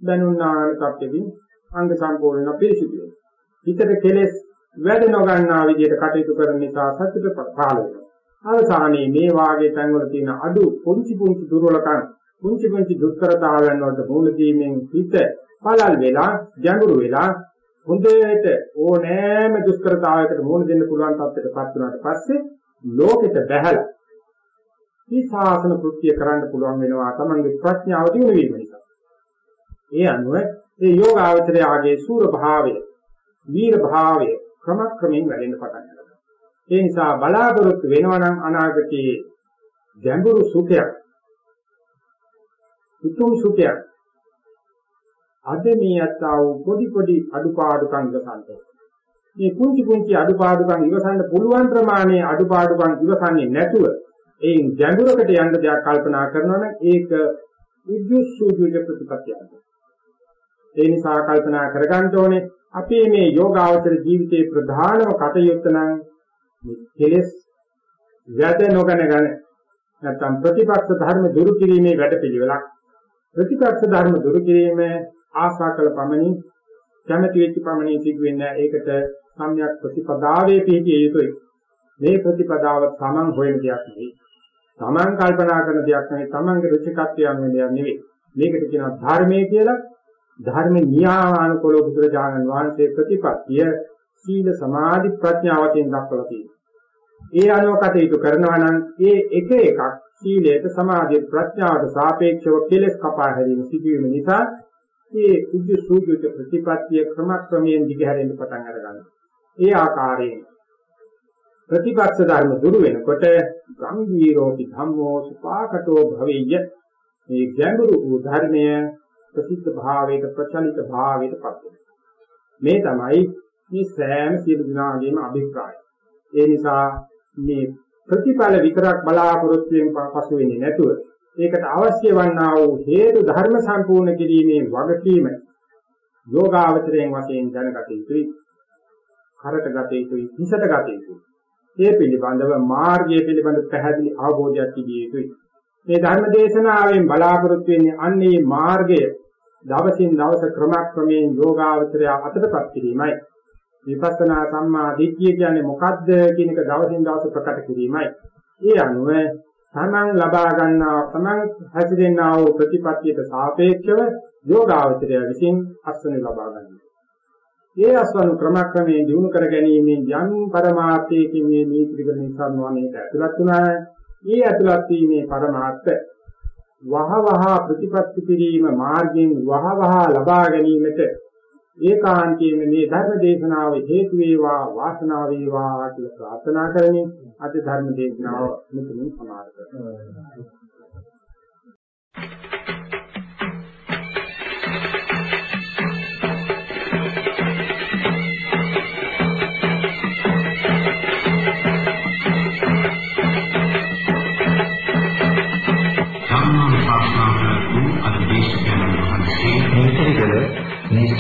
A: දැනුණාන කප්පෙකින් අංග සම්පූර්ණ පිළිසිදු වෙනවා. හිතට කෙලෙස් වැඩ නොගන්නා විදිහට කටයුතු කරන නිසා සතුට පහළ වෙනවා. අවසානයේ මේ වාගේ තැන්වල තියෙන අඩු පුංචි පුංචි දුර්වලකම් පුංචි පුංචි දුක්කරතාවයන් වලට මූල දීමෙන් හිත පළල් වෙලා ගැඹුරු වෙලා හොඳට ඕනෑම දුෂ්කරතාවයකට මුහුණ දෙන්න පුළුවන් තත්ත්වයකටපත් වුණාට පස්සේ ලෝකෙට බැහැලා මේ ශාසන කෘත්‍ය කරන්න පුළුවන් වෙනවා තමන්ගේ ප්‍රඥාව දිනු වීම නිසා. ඒ අනුව මේ යෝගාවචරයාගේ සූර භාවය, වීර භාවය, ක්‍රමක්‍රමයෙන් වැඩෙන්න පටන් ගන්නවා. ඒ නිසා බලාපොරොත්තු වෙනවා නම් අනාගතයේ ගැඹුරු සුඛයක් උතුම් සුඛයක් අද මේ අත්තා වූ පොඩි පොඩි අඩුපාඩුකම් ඉවසන්ත මේ කුංචි කුංචි අඩුපාඩුකම් ඉවසන්න පුළුවන් ප්‍රමාණයේ අඩුපාඩුකම් ඉවසන්නේ නැතුව එයින් ගැඹුරකට යන්න දෙයක් කල්පනා කරනවා නම් ඒක විද්‍යුස්සූජ ප්‍රතිපත්තියක්. ඒ නිසා කල්පනා කරගන්න ඕනේ අපේ මේ යෝගාවචර ජීවිතයේ ප්‍රධානම කටයුත්ත නම් මේ කෙලෙස් වැද නොගන ගන්න නැත්නම් ප්‍රතිපක්ෂ ධර්ම දුරු කිරීමේ වැඩපිළිවෙලක් ප්‍රතිපක්ෂ ධර්ම දුරු කිරීම ආශා කළ පමණින් කැමැති වෙච්ච පමණින් සිදු වෙන්නේ ඒකට සම්‍යක් ප්‍රතිපදාවේ පිළිපිය යුතුයි. මේ ප්‍රතිපදාව තමන් හොයන දෙයක් නෙවෙයි. තමන් කල්පනා කරන දෙයක් නෙවෙයි. තමන්ගේ රුචිකත්වය අනුව දෙයක් නෙවෙයි. මේකට කියනවා ධර්මයේ කියලා. ධර්ම න්‍යායානුකූල බුදුරජාණන් වහන්සේ ප්‍රතිපත්තිය සීල සමාධි ප්‍රඥා වශයෙන් දක්වලා තියෙනවා. ඒ අනුව කටයුතු කරනවා නම් ඒ එක එකක් සීලයට සමාධියට ප්‍රඥාවට සාපේක්ෂව කෙලස් කපා හැරීම සිදුවීම නිසා මේ උද්‍ය සූජිත ප්‍රතිපත්තිය ක්‍රමක්‍රමයෙන් දිගහැරෙන්න පටන් අරගන්නවා. ඒ ආකාරයෙන් ප්‍රතිපක්ෂ ධර්ම දුරු වෙනකොට ගම්බීරෝති ධම්මෝ සුපාකටෝ භවෙය්‍ය මේ ගැඹුරු වූ ධර්මය ප්‍රසිද්ධ භාවයට ප්‍රචලිත භාවයට පත් මේ තමයි මේ සෑම සියලු දිනාගේම අභිප්‍රායය. ඒ නිසා මේ ප්‍රතිඵල විතරක් බලාපොරොත්තු වෙන පසු වෙන්නේ නැතුව ඒකට අවශ්‍ය වන්නා වූ හේතු ධර්ම සම්පූර්ණ කිරීමේ වගකීම යෝගාවචරයෙන් වශයෙන් දැනගත යුතුයි. කරට ගත යුතුයි, හිසට ගත යුතුයි. මේ පිළිබඳව මාර්ගය පිළිබඳ පැහැදිලි අවබෝධයක් තිබිය යුතුයි. මේ ධර්ම දේශනාවෙන් බලාපොරොත්තු වෙන්නේ අන්නේ මාර්ගය දවසින් දවස ක්‍රමක්‍රමයෙන් යෝගාවචරය අතටපත් කිරීමයි. විපස්සනා සම්මා දිට්ඨිය කියන්නේ මොකද්ද කියන එක දවසින් දවස ප්‍රකට කිරීමයි. ඒ අනුව තමන් ලබා ගන්නා තමන් හැසිරෙනා වූ ප්‍රතිපත්තියට සාපේක්ෂව යෝගාවචරය විසින් අස්වනු ලබා ගන්නවා. ඒ අස්වනු ක්‍රමක්‍රමයෙන් දිනු කර ගැනීමෙන් යම් පරමාර්ථයකින් මේ නීතිගත නිසන්වන්නේට ඇතුළත් වුණා. ඒ ඇතුළත් වීමේ පරමාර්ථ වහවහ ප්‍රතිපත්ති කිරීම මාර්ගයෙන් වහවහ ලබා ගැනීමට ඒකාන්තයෙන් මේ ධර්ම දේශනාව හේතු වේවා වාසනාව වේවා කියලා ප්‍රාර්ථනා කරමින් අද ධර්ම දේශනාව මෙතනින් සමාප්ත කරනවා.